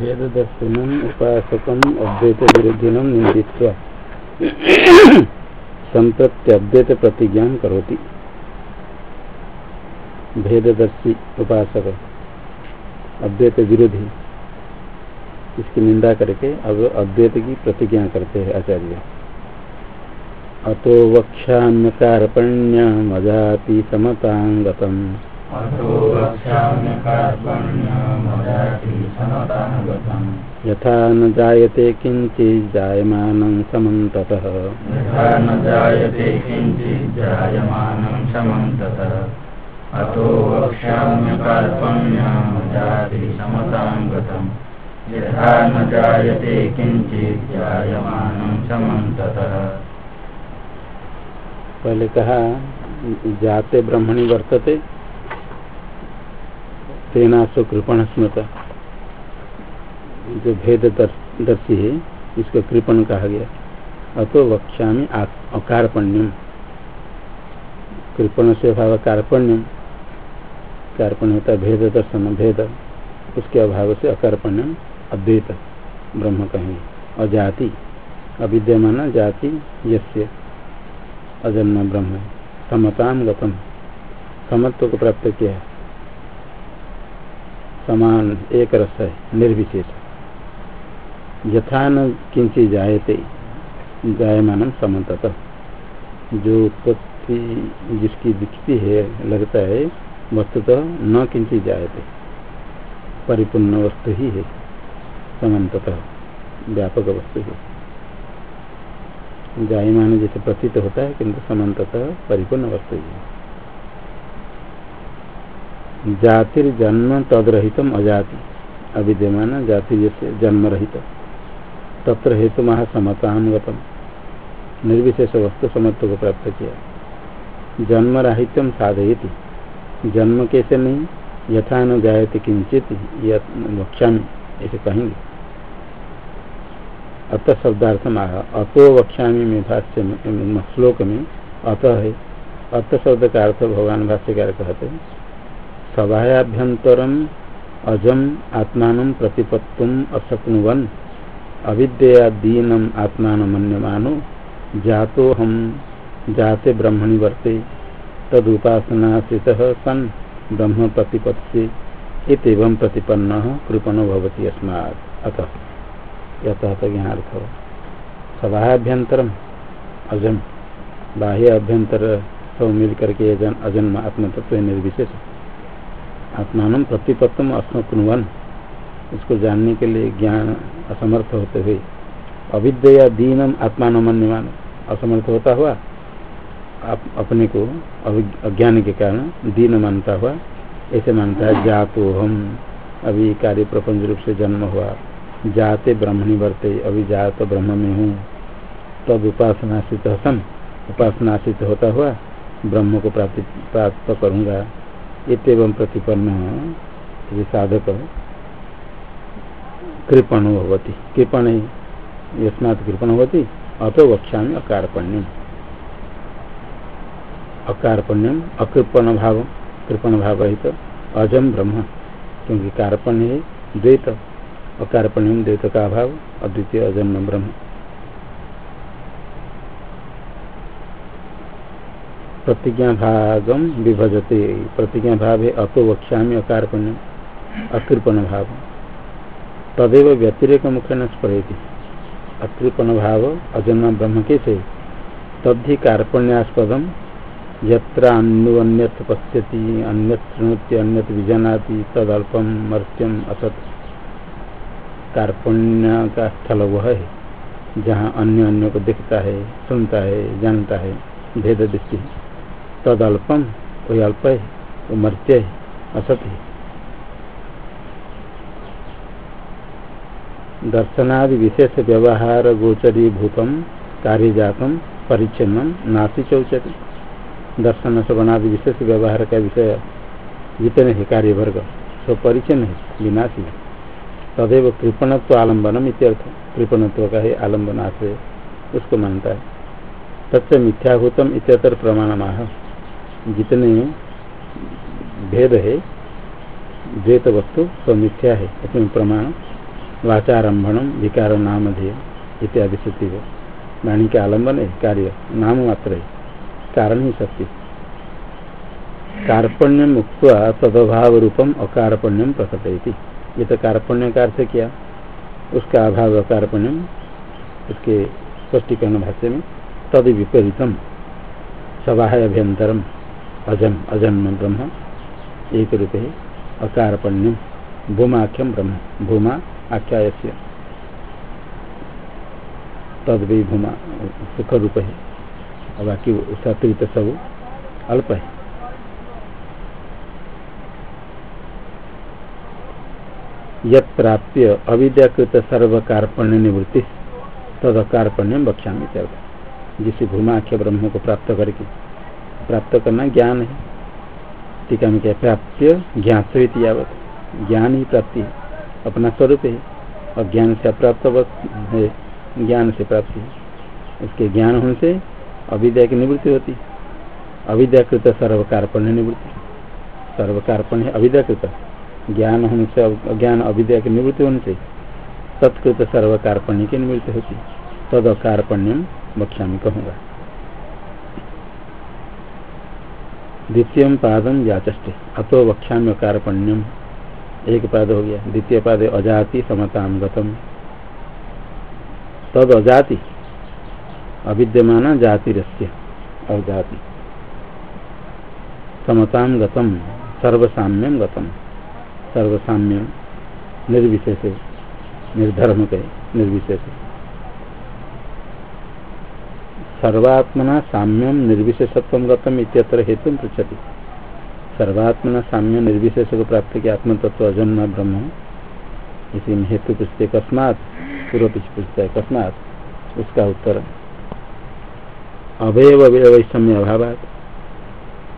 भेद अद्वैत प्रतिज्ञा करोति। भेददर्शी उपासक अद्वैत विरोधी इसकी निंदा करके अब अद्वैत की प्रतिज्ञा करते हैं आचार्य। अतो वक्षान्य कार्पण्य समतांगतम यथा न जायते किंचित जायमानं समन्ततः न जायते किञ्चित् समन्ततः अतो वक्ष्याम्यकार्पण्यमजाति समतां गतम् यथा न जायते समन्ततः पहले कहा जाते ब्रह्मणि वर्तते। तेना सुकृपण स्मृत। जो भेद दर्शी है, इसको कृपण कहा गया। अतो वक्षा में अकारपण्यम। कृपण से भाव कार्पण्यम। कार्पण्य होता भेद दर्शन भेद उसके अभाव से अकारपण्यम, अद्वैत, ब्रह्म कहेंगे। अजाति, अविद्यमान जाति, यस्य, अजन्म ब्रह्म। समताम गतम। समत्व को प्राप्त किया है। समान, एक रस है, निर्विशेष यथा न किंचित जायते, जायमान समत जो उत्पत्ति जिसकी दिखती है, लगता है, वस्तुतः न किंचित जायते। परिपूर्ण वस्तु ही है, समन्ततः, व्यापक वस्तु है। जायमान जैसे प्रतीत होता है, किंतु समन्ततः परिपूर्ण वस्तु ही है। जातिर्जन्म तदरहितम अजाति। अविद्यमान जाति जैसे जन्म रहित तत्र हेतु महा समतानुगतम। निर्विशेष वस्तु समत्व को प्राप्त किया। जन्म राहित्यम साधयति। जन्म कैसे नहीं? यथा न जायते किंचित वक्षा में ऐसे कहेंगे। अत शब्दार्थम आया अतो वक्षा में भाष्य में, श्लोक में, अतः है। अत शब्द का अर्थ भगवान भाष्यकार कहते हैं। सभाभ्यंतरम अजम आत्मा प्रतिपत्तुम अशक्नुवन। अविद्या दीनम आत्मा मन्यमानो जातो हम जाते ब्रह्मणि वर्ते तदुपासनाश्रित सन ब्रह्म प्रतिपत्ति इतम प्रतिपन्न कृपणो भवती अस्मात् अतः यहाँ अर्थ सभाभ्यंतरम अजम बाह्य अभ्यंतर सब मिल करके अजन्म आत्मतत्व निर्विशेष। आत्मान प्रतिपत्तम अस्मकुनवन उसको जानने के लिए ज्ञान असमर्थ होते हुए, अविद्या दीनम आत्मान मन्यमान असमर्थ होता हुआ, आप अपने को अज्ञान के कारण दीन मानता हुआ, ऐसे मानता है, जातो हम, अभी कार्य प्रपंच रूप से जन्म हुआ। जाते ब्रह्मणि वर्ते, अभी जात ब्रह्म में हूँ। तब उपासनाशित सम उपासनाशित होता हुआ, ब्रह्म को प्राप्त प्राप्त करूँगा। इतम प्रतिपन्न साधक कृपण होती कृपण, यस्मात् कृपण होती अतो वक्षा में अकारपण्यम। अकारपण्यम अकृपण भाव कृपण भाव रहित अजम ब्रह्म, क्योंकि कार्पण्य है द्वैत। अकारपण्यम द्वैत का अभाव अद्वितीय अजन्म ब्रह्म। प्रतिज्ञा भागम विभजते। प्रतिज्ञा भाव है अतो वक्षा में अकारपण्य अकृपण भाव तदेव व्यतिरेक मुख्य न स्परेति अकृपण भाव अजन्म ब्रह्म के से तद्धि कार्पण्यास्पदम यन्यत पश्यति अन्य शृणुति अन्य विजानाति तदल्पम मर्त्यम असत। कार्पण्य का स्थल वह है, जहाँ अन्य अन्य को देखता है, सुनता है, जानता है भेद दृष्टि तद अल्पम कोई अल्प है वो मर्त्य है असत। है दर्शनादि विशेष व्यवहार गोचरी भूतम कार्य जातम परिच्छिन्नम नासी चौचती। दर्शन श्रवणादि विशेष व्यवहार का विषय जितने है कार्य वर्ग सब परिचन्न है, विनाशी। तदेव कृपणत्व आलम्बनम इत्यर्थ। कृपणत्व का है आलंबन आश्रय उसको मानता है। तत्व मिथ्याभूतम इतर प्रमाण माह जितने भेद है द्वैत वस्तु सब मिथ्या है उसमें प्रमाण वाचारंभम विकार नाम ध्येय, इत्यादि श्रुति है। वाणी के आलंबन है, कार्य, नाम मात्र है, कारण ही शक्ति कार्पण्यम उक्त तदभाव रूपम अकारपण्यम प्रकटयती। ये तो कार्पण्य का अर्थ किया, उसका अभाव अकारपण्यम, उसके स्पष्टीकरण भाष्य में, तद विपरीतम सवाह अभ्यंतरम अजम अजन्म ब्रह्म। एक रूप है अकारपण्यम भूमाख्यम ब्रह्म। भूमा आख्या तद भी भूमा सुख रूप है और बाकी उसका अतिरिक्त सब अल्प। है यत प्राप्य अविद्याकृत सर्वकारपण्य निवृत्ति तद अकारपण्य बक्षा में चलता जिसे भूमाख्य ब्रह्म को प्राप्त करके प्राप्त करना ज्ञान है। टीका में क्या प्राप्य ज्ञात यावत। ज्ञान ही प्राप्ति है, अपना स्वरूप है और ज्ञान से अप्राप्त है, ज्ञान से प्राप्ति है। उसके ज्ञान होने से अविद्या की निवृत्ति होती अविद्याकृत सर्वकारपण्य निवृत्ति। सर्वकारपण्य अविद्याकृत। ज्ञान होने से अज्ञान अविद्या की निवृत्ति होने से तत्कृत सर्व कार्पण्य की निवृत्ति होती तद अकारपण्यम में कहूँगा। द्वितीय पादम याचष्टे। अतो वक्षा में एक पाद हो गया। द्वितीय पाद अजाति समताम गतम। तद अजाति। अविद्यमान जाति अजाति। समताम गतम। सर्वसाम्यम गतम। सर्वसाम्यम निर्विशेष। निर्धर्म के निर्विशेष। सर्वात्मना साम्यम निर्विशेषत्व गतम इत्यत्र हेतु पृछति सर्वात्मना साम्य निर्विशेष को प्राप्त किया आत्म तत्व अजन्म ब्रह्म। इसी में हेतु पूछते कस्मात पूर्व पीछे पूछता है कस्मात, उसका उत्तर। अवयव वैषम्य अभाव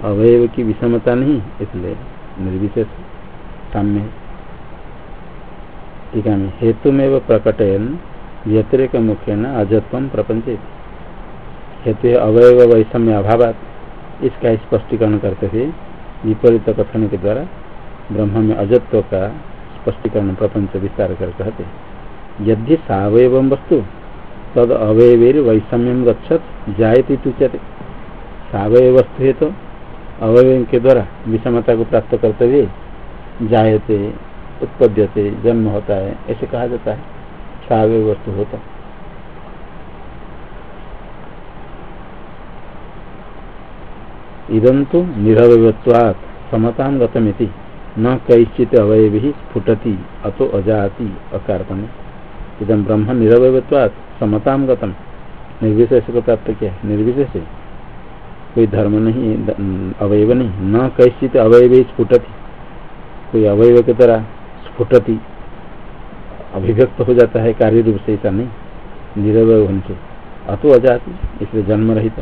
अवयव की विषमता नहीं, इसलिए निर्विशेष, साम्य। ठीक है हेतु में प्रकटयन, व्यतिरिक मुख्य न अजत्व प्रपंच हेतु अवयव वैषम्य अभाव इसका स्पष्टीकरण करते थे विपरीत कथन के द्वारा ब्रह्म में अजत्व का स्पष्टीकरण प्रपंच विस्तार कर कहते यदि सवयव वस्तु तद अवयवेर वैषम्यम गच्छत, जायती तुच्यते सवय वस्तु है तो अवयव के द्वारा विषमता को प्राप्त करते हुए जायते, उत्पद्यते, जन्म होता है, ऐसे कहा जाता है। सावे वस्तु होता इदम तो निरवयत्वात् समता गतमिति। न कैश्चित अवयव ही स्फुटती, अतो अजाति अकारपण्य इदम ब्रह्म निरवयत्वात्, समता गतम। निर्विशेष को प्राप्त किया निर्विशेष। कोई धर्म नहीं अवयव नहीं। न कैश्चित अवयव ही स्फुटती। कोई अवयव की तरह स्फुटती। अभिव्यक्त हो जाता है कार्य रूप से, ऐसा नहीं। निरवय होने से। अतो अजाति, इसलिए जन्म रहित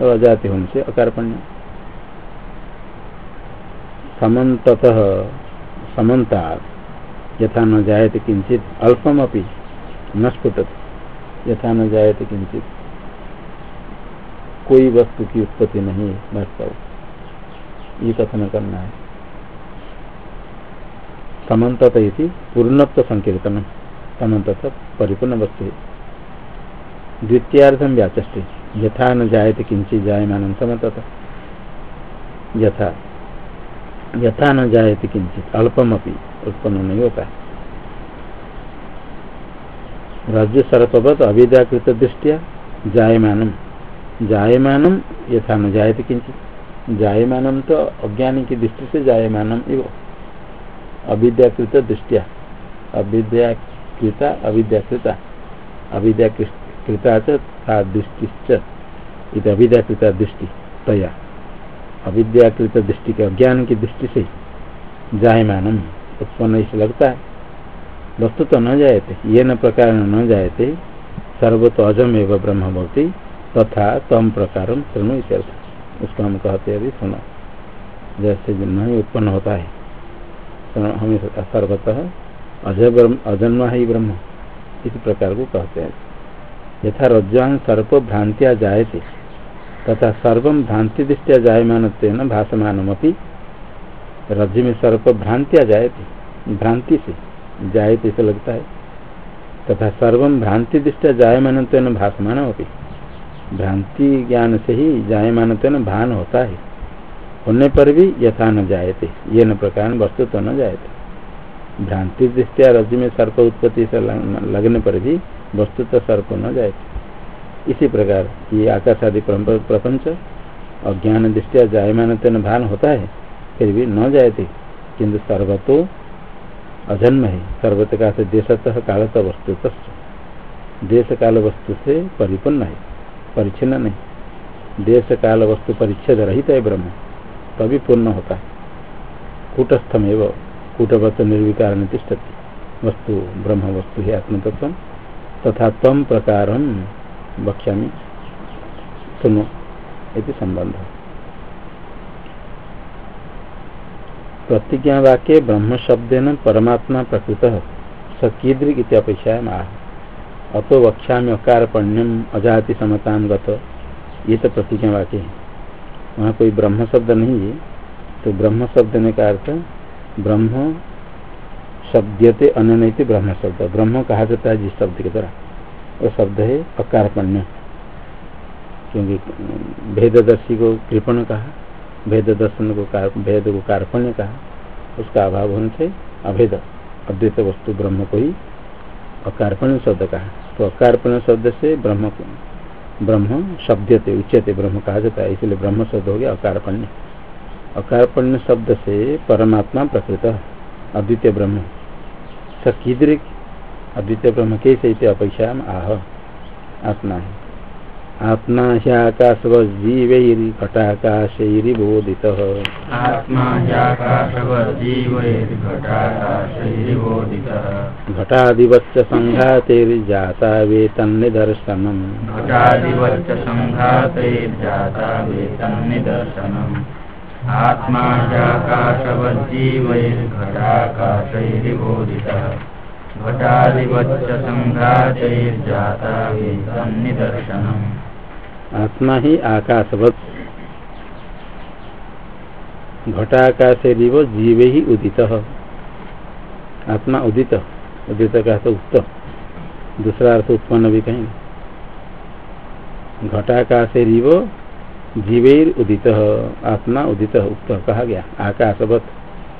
और अजाति होने से अकारपण्य। समत समन्ता यथा न जायते किंचित अल्पम न स्फुटत यथा न जायते किंचित कोई वस्तु की उत्पत्ति नहीं वास्तव ये कथन करना है। समन्तत पूर्णत्व संकीर्तन, समन्तत परिपूर्ण वस्तु। द्वितीयार्थम व्याचष्टे यथा न जायते किंचित जायमान समन्तत। यथा यथा न जायते किंचित अल्पम अपनी उत्पन्न नहीं होता राज्य सर्पवत अविद्याकृत दृष्टिया जायमानम। जायमानम यथा न जायते किंचित जायमानम तो अज्ञानी की दृष्टि से जायमानम एवं अविद्याकृत दृष्टिया अविद्याकृता अविद्याकृता अविद्याकृता दृष्टि अविद्याकृता दृष्टि तया अविद्याकृत दृष्टि के अज्ञान की दृष्टि से जायमानम। उत्पन्न इसे लगता है। वस्तु तो न जायते, ये न प्रकार न जायते सर्व तो अजम एवं ब्रह्म भवती तथा तम प्रकार सुनो इसे उसको हम कहते अभी सुनो। जैसे नहीं उत्पन्न होता है हमें सर्वतः अजन्मा ही ब्रह्म, इस प्रकार को कहते हैं। यथा रज्जान सर्प भ्रांतिया जायते। तथा सर्व भ्रांति दृष्टिया जायमान भाषमान रज्जु में सर्प भ्रांतिया जायते भ्रांति से जायते से लगता है। तथा सर्व भ्रांति दृष्टिया जायमान भाषमान भ्रांति ज्ञान से ही जायमान भान होता है। होने पर भी यथा न जायते, ये न प्रकार वस्तु तो न जायते। भ्रांति दृष्टिया रज में सर्प उत्पत्ति से लगने पर भी वस्तु तो सर्प न जायते। इसी प्रकार ये आकाश आदि प्रपंच अज्ञान दृष्टिया जायमान भान होता है, फिर भी न जायते, किंतु सर्वतो अजन्म है सर्वत का से देशतः कालत वस्तु देश काल वस्तु से परिपूर्ण है, परिच्छिन्न नहीं। देश काल वस्तु परिच्छेद रहित है ब्रह्म, तभी पूर्ण होता है। कूटस्थम एवं कूटवत निर्विकार तिष्ठती। वस्तु ब्रह्म, वस्तु है आत्मतत्व तथा तम प्रकार वक्षा सुनो ये संबंध प्रतिज्ञा वाक्य ब्रह्म शब्द न परमात्मा प्रकृत स कीदृक अपेक्षा आह। अतो वक्षा में अकार पण्यम अजाति समतान गत। ये तो प्रतिज्ञा वाक्य है वहाँ कोई ब्रह्म शब्द नहीं है। तो ब्रह्म शब्द ने का अर्थ ब्रह्म शब्दते अन्य ब्रह्म शब्द ब्रह्म कहा जाता है जिस शब्द के द्वारा। वो शब्द है अकारपण्य। क्योंकि भेददर्शी को कृपण कहा भेद दर्शन को कार, भेद को कार्पण्य कहा उसका अभाव होने से अभेद अद्वैत वस्तु ब्रह्म को ही अकारपण्य शब्द कहा। तो अकारपण्य शब्द से ब्रह्म को ब्रह्म शब्दते उच्चते ब्रह्म कहा जाता है इसलिए ब्रह्म शब्द हो गया अकारपण्य। अकारपण्य शब्द से परमात्मा प्रकृत अद्वितीय ब्रह्म। सकीदृक अद्वितीय ब्रह्म कैसे अपेक्षा आह। आत्मा। है आत्मा ह्याकाशवजीवैर्घटाकाशैरिबोधितः आत्मा घटादिवच्च सङ्घातैर्जाता वेतन्निदर्शनम् घटादिवच्च सङ्घातैर्जाता वेतन्निदर्शनम् आत्मा ह्याकाशवजीवैर्घटाकाशैरिबोधितः आत्मा ही आकाशवत। घटाकाश जीव ही उदित। आत्मा उदित उदित का अर्थ उक्त। दूसरा अर्थ उत्पन्न भी कहेंगे। घटाकाश रिव जीवेर उदित, आत्मा उदित, उक्त कहा गया। आकाशवत,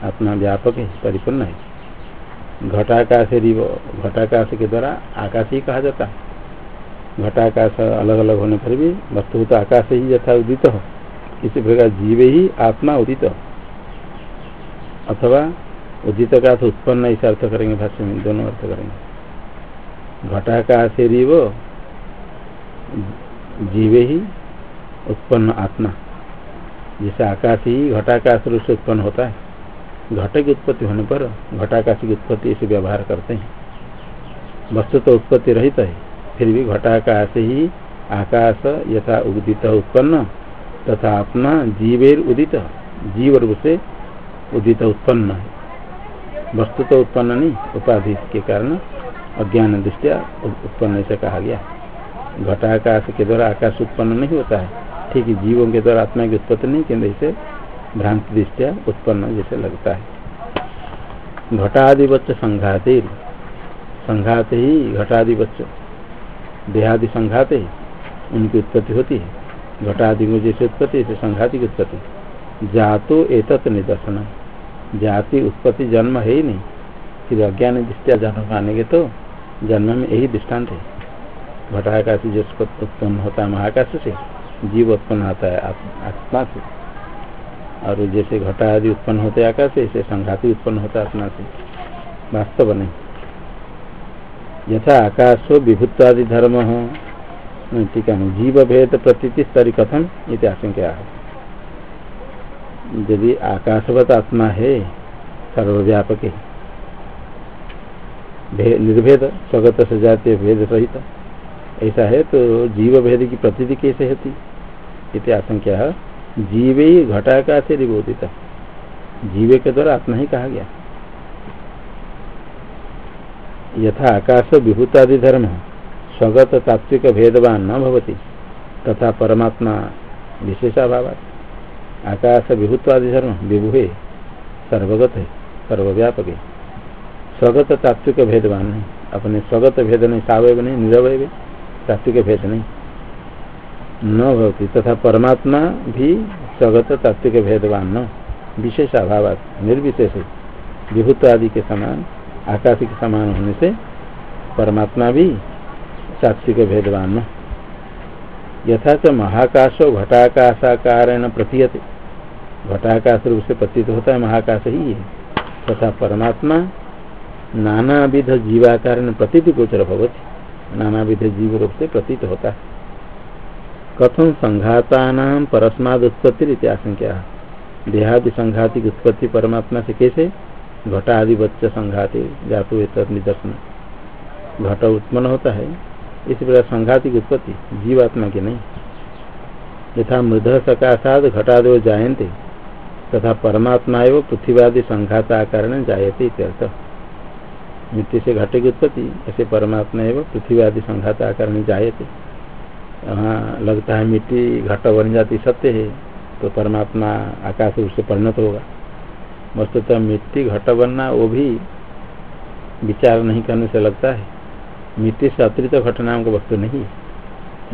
आत्मा व्यापक है, परिपूर्ण है। घटाकाश रिव घटाकाश के द्वारा आकाश ही कहा जाता घटाकाश अलग अलग होने पर भी वस्तु तो आकाश ही यथा उदित हो। इसी प्रकार जीव ही आत्मा उदित अथवा उदित का अर्थ उत्पन्न ऐसे अर्थ करेंगे, भाष्य में दोनों अर्थ करेंगे। घटाकाश रिव जीव ही उत्पन्न आत्मा। जैसे आकाश ही घटाकाश रूप से उत्पन्न होता है। घट की उत्पत्ति होने पर घटाकाश की उत्पत्ति ऐसे व्यवहार करते हैं। वस्तु तो उत्पत्ति रहित है, फिर भी घटाकाश ही आकाश यथा उदित उत्पन्न तथा अपना जीवेर उदित, जीव रूप से उदित उत्पन्न है। वस्तु तो उत्पन्न नहीं, उपाधि के कारण अज्ञान दृष्टिया उत्पन्न ऐसे कहा गया। घटाकाश के द्वारा आकाश उत्पन्न नहीं होता है, ठीक जीवों के द्वारा आत्मा की उत्पत्ति नहीं केंद्र इसे भ्रांति दृष्टिया उत्पन्न जैसे लगता है। घटाधिपत्य संघाते संघात ही घटाधिपत्य, देहादि संघात है, उनकी उत्पत्ति होती है। घटादि में जैसे उत्पत्ति ऐसे संघाति की उत्पत्ति। जातो एतत् निदर्शन जाति उत्पत्ति जन्म है ही नहीं। फिर अज्ञान दृष्टिया जन्म के तो जन्म में यही दृष्टांत है। घटाकाश जिसको उत्पन्न होता है, महाकाश से जीव उत्पन्न होता है, आत्मा से। और जैसे घटा आदि उत्पन्न होते आकाश से, ऐसे संघाति उत्पन्न होता आत्मा से। वास्तव नहीं। यथा आकाशो विभुत्वादि धर्म ठीक है जीव भेद प्रतीति स्तरी कथम ये आशंका यदि आकाशवत आत्मा है, सर्वव्यापक है। निर्भेद, स्वगत से भेद सहित ऐसा है तो जीव भेद की प्रतीति कैसे होती? इति आशंका जीव ही घटाकाश से निबोधित जीवे के द्वारा आत्मा ही कहा गया। यथा आकाश विभूतादि धर्म स्वगत तात्विक भेदवान न भवती। तथा परमात्मा विशेषाभाव आकाश विभूत्वादि धर्म विभु सर्वगत है, सर्वव्यापक। है स्वगत तात्विक भेदवान नहीं, अपने स्वगत भेद नहीं सावय नहीं निरवय तात्विक भेद नहीं। न भवती तथा परमात्मा भी स्वगत तात्विक भेदवान न। विशेष अभाव निर्विशेष, विभूत आदि के समान, आकाश के समान होने से परमात्मा भी सात्विक भेदवान यथा च महाकाश घटाकाशाकार प्रतीयते। घटाकाश रूप से प्रतीत होता है, महाकाश ही है। तथा परमात्मा नाना विध जीवाकार प्रतीत गोचर भवती। नाना विध जीव रूप से प्रतीत होता है। कथम संघाता नाम परस्माद उत्पत्ति रीति आशंका देहादि संघाति की उत्पत्ति परमात्मा से कैसे घटादि बच्चे संघाति जातु निदर्शन। घट उत्पन्न होता है, इसी प्रकार संघाति की उत्पत्ति, जीवात्मा की नहीं। यथा मृद सकाशाद घटादो जायते तथा परमात्मा एवं पृथ्वीवादी संघात आकार जायते इत्यर्थ। मिट्टी से घटे की उत्पत्ति, ऐसे परमात्मा एवं पृथ्वीवादी संघात आकार जायते। वहाँ लगता है मिट्टी घट बन जाती, सत्य है तो परमात्मा आकाश रूप से परिणत होगा। वस्तुतः मिट्टी घट बनना, वो भी विचार नहीं करने से लगता है। मिट्टी से अतिरिक्त घटनाओं का वस्तु नहीं है।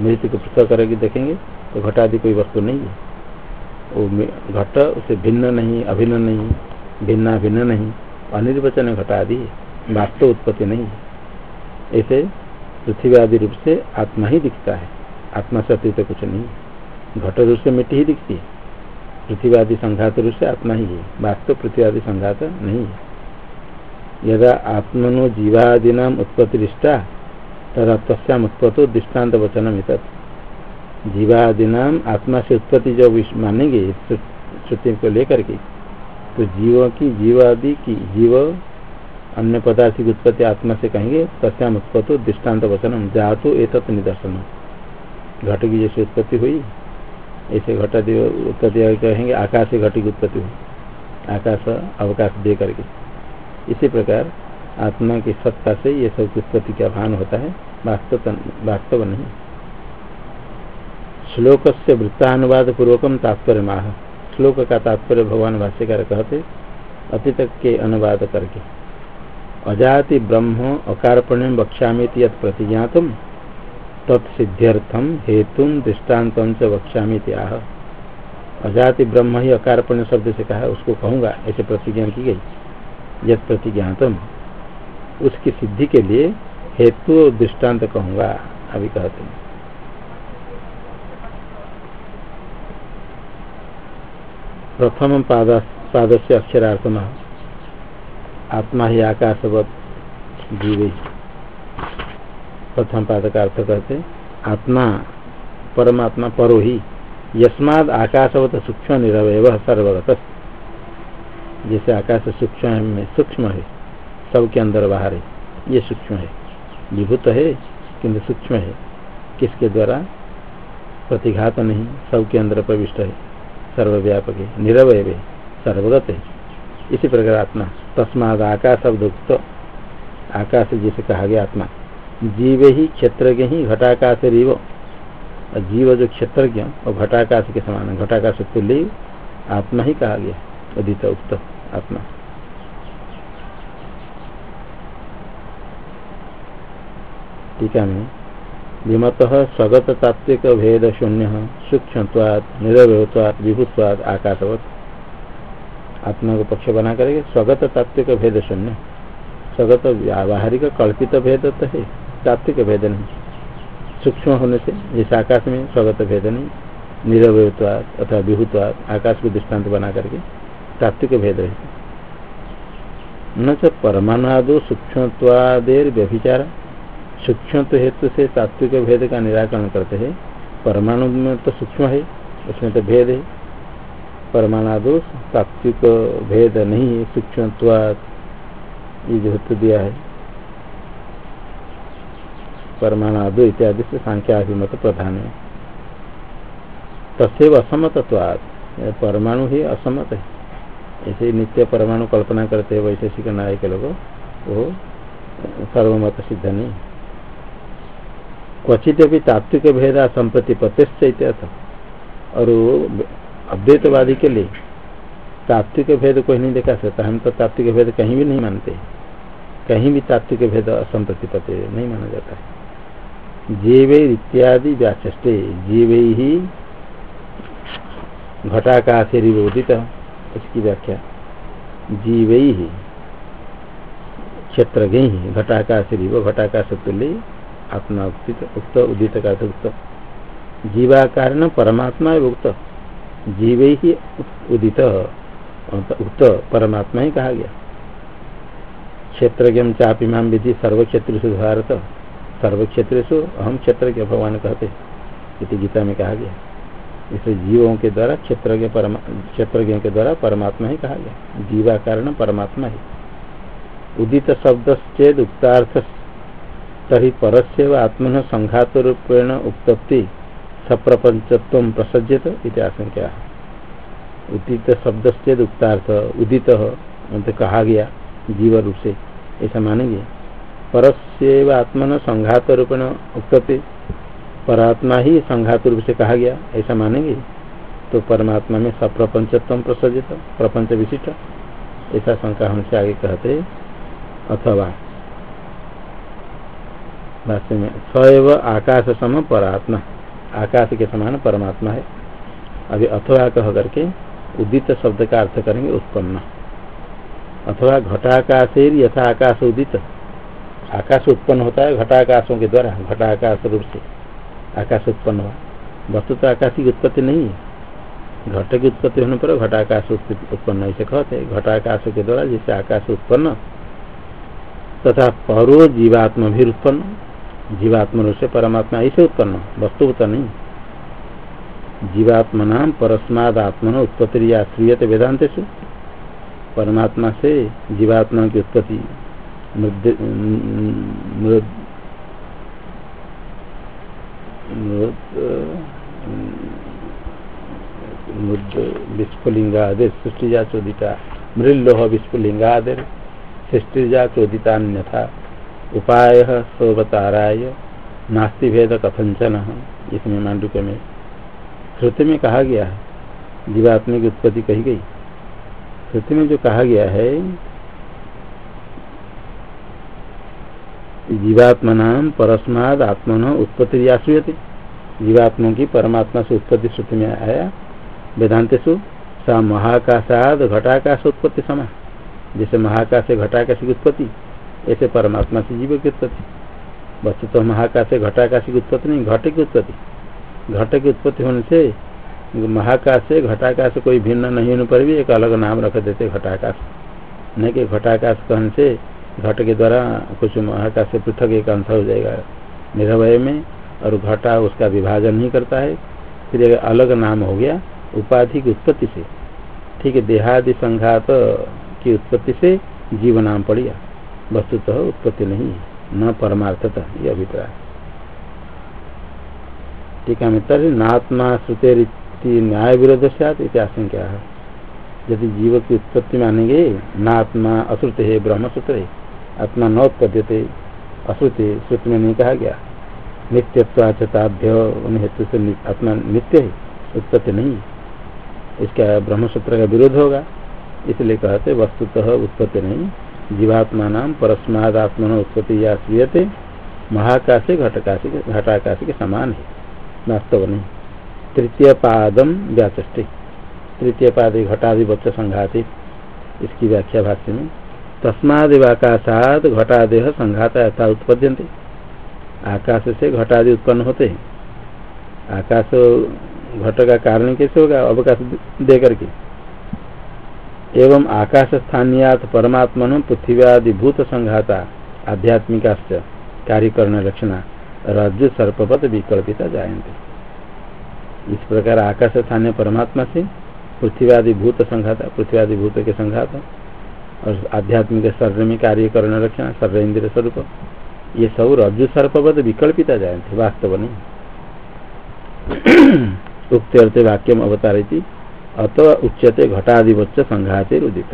मृत्यु को पृथक करेगी देखेंगे तो घट आदि कोई वस्तु नहीं है। वो घट उसे भिन्न नहीं, अभिन्न नहीं भिन्ना भिन्न नहीं, अनिर्वचन घट आदि वास्तव उत्पत्ति नहीं है। ऐसे पृथ्वी आदि रूप से आत्मा ही दिखता है। आत्मा से अतिरिक्त कुछ नहीं। घट रूप से मिट्टी ही दिखती है। पृथ्वी आदि संघात रूप से आत्मा ही है। वास्तव पृथ्वी आदि संघात नहीं है। यदा आत्मनो जीवादीना उत्पत्तिष्टा तदा तस्याम उत्पत्तो दृष्टांत वचनम जीवादीना आत्मा से उत्पत्ति जब मानेंगे श्रुति को लेकर के तो जीव की जीवादि की जीव, अन्य पदार्थ की उत्पत्ति आत्मा से कहेंगे, तस्याम उत्पत्तो दृष्टांत वचनम जातो एक निदर्शन घट की जैसे उत्पत्ति हुई, ऐसे घटा उत्पत्ति कहेंगे, आकाश से घटी की उत्पत्ति हुई। आकाश अवकाश दे करके। इसी प्रकार आत्मा की सत्ता से ये सब उत्पत्ति का भान होता है, वास्तव नहीं श्लोक से वृत्तानुवाद पूर्वकम तात्पर्य माह श्लोक का तात्पर्य भगवान भाष्यकार कहते अतीत के अनुवाद करके। अजाति ब्रह्म अकारपण्य बक्षा प्रतिज्ञातम। तत्सिद्ध्यर्थम हेतु दृष्टांत वक्षा आह। अजाति ब्रह्म ही अकारपण्य शब्द से कहा उसको कहूँगा, ऐसे प्रतिज्ञा की गई। यद प्रतिज्ञातम, उसकी सिद्धि के लिए हेतु दृष्टांत कहूँगा, अभी कहते हैं। प्रथम पाद से अक्षरार्थम। आत्मा ही आकाशवत जीवे। प्रथम पाद का अर्थ कहते आत्मा, परमात्मा परो ही यस्माद आकाशवत सूक्ष्म निरवय सर्वगत जैसे आकाश सूक्ष्म सूक्ष्म है, सबके अंदर बाहर है, ये सूक्ष्म है। विभूत है, किंतु सूक्ष्म है। किसके द्वारा? प्रतिघात नहीं, सबके अंदर प्रविष्ट है, सर्वव्यापक है निरवय सर्वगत है। इसी प्रकार आत्मा, तस्माद आकाश शब्द आकाश जिसे कहा गया आत्मा। जीव ही क्षेत्र के ही घटाकाश रिव जीव जो क्षेत्रज्ञ और घटाकाश के समान घटाकाश तुल्य आत्मा ही कहा गया अदित उक्त आत्मा। टीका में विमत स्वगत तात्विक भेद शून्य सूक्ष्मवाद निरवयत्वाद विभुत्वाद आकाशवत। आत्मा को पक्ष बना करेंगे। स्वगत तात्विक भेद शून्य। स्वगत व्यावहारिक कल्पित भेद तो है। तात्विक भेद नहीं सूक्ष्म होने से, जैसे आकाश में स्वगत भेद नहीं निरवयत्वाद अथवा विभुत्वाद आकाश को दृष्टांत बना करके तात्विक भेद रहते न च परमाणुदो सूक्ष्मत्वादेर व्यभिचार। सूक्ष्म हेतु से तात्विक भेद का निराकरण करते हैं। परमाणु में तो सूक्ष्म है, उसमें तो भेद है। परमाणु तात्विक भेद नहीं है सूक्ष्म ये जो दिया है। परमाणु इत्यादि से सांख्याभिमत प्रधान है। तस्व असमतत्वाद परमाणु ही असमत है। ऐसे नित्य परमाणु कल्पना करते हैं वैशेषिक नायक लोग वो सर्वमत सिद्ध नहीं। क्वचित भी तात्विक भेद संप्रति प्रतिष्ठ और अद्वैतवादी के लिए तात्विक भेद कोई नहीं देखा सकता। हम तो तात्विक भेद कहीं भी नहीं मानते। कहीं भी तात्विक भेद असंप्रतिपत नहीं माना जाता है। जीव इत्यादि व्याचे जीव ही घटाकाश उदित इसकी व्याख्या। जीव ही क्षेत्र ही घटाकाश घटाकाश तुल्य, आत्मा उक्त, उदित का उक्त। जीवाकार न परमात्मा उक्त। जीव ही उदित, उक्त, परमात्मा ही कहा गया। क्षेत्र चापी माम विधि सर्वक्षेत्र से भारत सर्वक्षेत्र से अहम क्षेत्र के भगवान कहते, इति गीता में कहा गया। इसे जीवों के द्वारा क्षेत्र के क्षेत्र के द्वारा परमात्मा ही कहा गया। जीवा कारण परमात्मा ही। उदित शब्द चेद उक्तार्थ तरी परस्य आत्मन संघात रूपेण उक्ति सप्रपंचत्व प्रसज्यत इति आशंका। उदित शब्द से उक्तार्थ, उदित तो कहा गया जीव रूप से ऐसा मानेंगे। परस्य आत्मन संघात रूपेण उक्ति परात्मा ही संघात रूप से कहा गया, ऐसा मानेंगे। तो परमात्मा में सप्रपंचत्व प्रसजित, प्रपंच विशिष्ट, ऐसा शंका हमसे आगे कहते, अथवा। में सैव आकाश सम परात्मा। आकाश के समान परमात्मा है। अभी अथवा कह करके उदित शब्द का अर्थ करेंगे उत्पन्न। अथवा घटाकाश यथा आकाश उदित। आकाश उत्पन्न होता है घटाकाशों के द्वारा, घटाकाश रूप से आकाश उत्पन्न हुआ। वस्तु तो आकाश की उत्पत्ति नहीं है। घट की उत्पत्ति होने पर घटाकाश उत्पन्न ऐसे कहते हैं। घटाकाश के द्वारा जिससे आकाश उत्पन्न, तथा परो जीवात्मा भी उत्पन्न, जीवात्मा रूप से परमात्मा ऐसे उत्पन्न, वस्तु तो नहीं। जीवात्मा नाम परस्माद आत्मा उत्पत्ति या श्रीयत वेदांत से परमात्मा से जीवात्मा की उत्पत्ति विस्फुलिंगादि सृष्टिजा चोदिता मृलोह विस्फुलिंगादि सृष्टिजा चोदिता उपाय सोवताराय, नास्ति भेद कथंचन इसमें मांडुक में श्रुति में कहा गया है। जीवात्मा की उत्पत्ति कही गई। श्रुति में जो कहा गया है जीवात्मा नाम परस्माद आत्मन उत्पत्ति आश्रियते जीवात्मा की परमात्मा से उत्पत्ति श्रुति में आया। वेदांत सु सा महाकाशाद घटाकाश उत्पत्ति समा। जैसे महाकाश से घटाकाश की उत्पत्ति, ऐसे परमात्मा से जीव की उत्पत्ति। वस्तु तो महाकाश से घटाकाश की उत्पत्ति नहीं, घट की उत्पत्ति। घट की उत्पत्ति होने से महाकाश से घटाकाश कोई भिन्न नहीं होने पर भी एक अलग नाम रख देते घटाकाश। नहीं कि घटाकाश कहने से घट के द्वारा कुछ महाकाश से पृथक एक अंश हो जाएगा। निर्भय में और घटा उसका विभाजन नहीं करता है। फिर एक अलग नाम हो गया, उपाधि की उत्पत्ति से। ठीक है, देहादि संघात की उत्पत्ति से जीव नाम पड़ गया। वस्तुतः तो उत्पत्ति नहीं है, न परमार्थता ये अभिप्राय। ठीक है तरी नात्मा श्रुते रीति न्याय विरोध से आशंका है। यदि जीव की उत्पत्ति मानेंगे, नात्मा अश्रुत है ब्रह्म सूत्र है आत्मा न उत्पद्यते अश्रुति श्रुति में नहीं कहा गया। नित्यत्वाचताभ्य हेतु से आत्मा नित्य है, उत्पत्ति नहीं। इसका ब्रह्मसूत्र का विरोध होगा। इसलिए कहते, वस्तुतः उत्पत्ति नहीं। जीवात्मा नाम परस्मात्मन उत्पत्ति या श्रीयते महाकाशे घटकाशी, घटाकाशी के समान है। वास्तव नहीं। तृतीय पादम व्याचे तृतीय पाद घटादि बच्च संघातित इसकी व्याख्या भाष्य में तस्मादिवाकाशात घटादेह संघात यथा उत्पद्यंते आकाश से घटादि उत्पन्न होते हैं। आकाश घट का कारण कैसे होगा? अवकाश दे करके एवं आकाश स्थानीयात परमात्मन पृथ्व्यादिभूत संघाता आध्यात्मिका कार्यकरण लक्षणा रज्जु सर्पवत विकल्पिता जायते इस प्रकार आकाश स्थानीय परमात्मा से भूत संघाता भूत के संघात और आध्यात्मिक शरीर में कार्य कार्यकरण लक्षण शरीर इंद्र स्वरूप। ये सब रज्जु सर्पवत विकल्पिता जायते वास्तव नहीं। उक्त अर्थ वाक्यम अवतारित अथवा उच्चते घटाधिवच्च संघाते उदित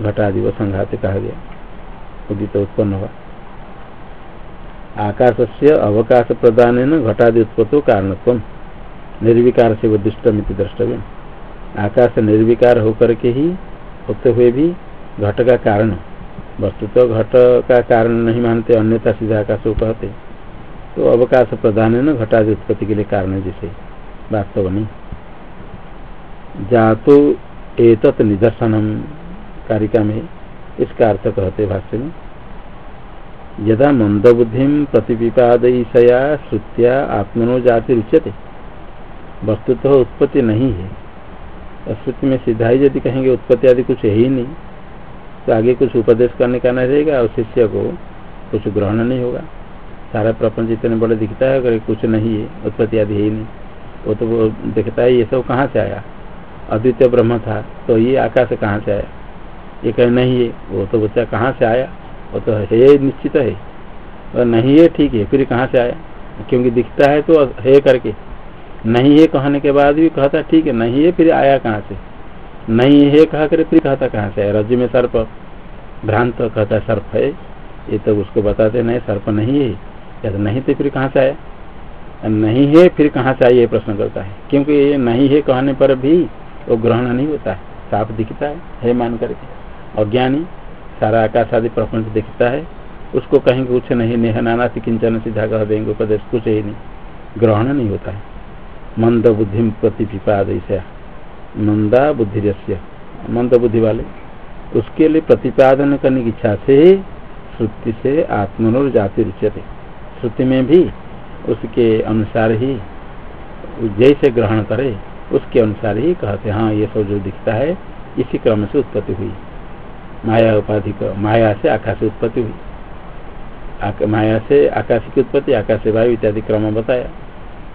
घटाधिव संघाते कहा गया। उदित उत्पन्न हुआ। आकाश से अवकाश प्रदान घटादि उत्पत्तो कारणत्व निर्विकार से उद्दिष्टमित द्रष्टव्य आकाश निर्विकार होकर के ही होते हुए भी घट का कारण वस्तु तो घट का कारण नहीं मानते, अन्यथा सीधा आकाश को कहते। तो अवकाश प्रधान है ना, घटादि उत्पत्ति के लिए कारण है जिसे, वास्तव नहीं जातो एतत् निदर्शनम, कारिका में इसका अर्थ कहते भाष्य में। यदा मंदबुद्धि प्रतिपिपादयिषया श्रुत्या आत्मनो जाति रुच्यते। वस्तुतः उत्पत्ति नहीं है। श्रुति में सीधा ही यदि कहेंगे, उत्पत्ति आदि कुछ है ही नहीं तो आगे कुछ उपदेश करने का नहीं रहेगा और शिष्य को कुछ ग्रहण नहीं होगा। सारा प्रपंच इतने बड़े दिखता है, अगर कुछ नहीं है, उत्पत्ति आदि है ही नहीं। वो तो वो दिखता है, ये सब कहाँ से आया? अद्वितीय ब्रह्म था तो ये आकाश कहाँ से आया? ये कहीं नहीं है, वो तो बच्चा कहाँ से आया? वो तो है निश्चित है। और नहीं है, ठीक है, फिर कहाँ से आया? क्योंकि दिखता है तो है करके। नहीं है कहने के बाद भी कहता, ठीक है, नहीं है, फिर आया कहाँ से? नहीं है, कहा कर, फिर कहता, कहाँ से? रज्जु में सर्प। भ्रांत, कहता, सर्प है। ये तो उसको बताते नहीं, सर्प नहीं है। या तो नहीं तो फिर कहाँ से आया? नहीं है, फिर कहाँ से आया ये प्रश्न करता है। क्योंकि ये नहीं है कहने पर भी वो ग्रहण नहीं होता है। साफ़ दिखता है है मान करके। अज्ञानी सारा आकाश आदि प्रपंच दिखता है। उसको कहेंगे कुछ नहीं, नेह नाना किंचन सीधा कह देंगे, उपदेश कुछ ही नहीं। ग्रहण नहीं होता है। मंद बुद्धि प्रतिपिपाद ऐसा मंदा बुद्धि मंद बुद्धि वाले, उसके लिए प्रतिपादन करने की इच्छा से ही श्रुति से आत्मनोर जाति रुचते श्रुति में भी उसके अनुसार ही, जैसे ग्रहण करे, उसके अनुसार ही कहते हाँ ये सब जो दिखता है, इसी क्रम से उत्पत्ति हुई। माया उपाधि माया से आकाश उत्पत्ति हुई। माया से आकाश की उत्पत्ति, आकाश वायु इत्यादि क्रम बताया।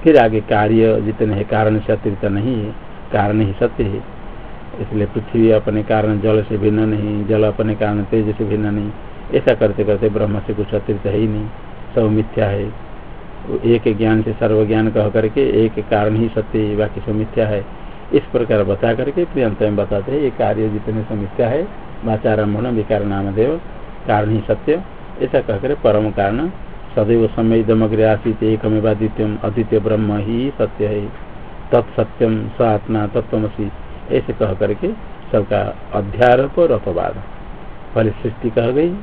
फिर आगे कार्य जितने हैं, कारण से अतिरिक्त नहीं है, कारण ही सत्य है। इसलिए पृथ्वी अपने कारण जल से भिन्न नहीं, जल अपने कारण तेज से भिन्न नहीं। ऐसा करते करते ब्रह्म से कुछ अतिरिक्त है ही नहीं, सब मिथ्या है। एक ज्ञान से सर्व ज्ञान कह करके एक कारण ही सत्य है, बाकी सब मिथ्या है। इस प्रकार बता करके फिर अंत में बताते हैं, ये कार्य जितने मिथ्या है वाचारम्भण विकार नामदेव, कारण ही सत्य। ऐसा कहकर परम कारण सदैव समय दमग्र आसित एकमेवा द्वितीय अद्वितीय ब्रह्म ही सत्य है। तत्सत्यम स आत्मा तत्वसी ऐसे कह करके सबका अध्यारोप और अपवाद। पहले सृष्टि कह गई।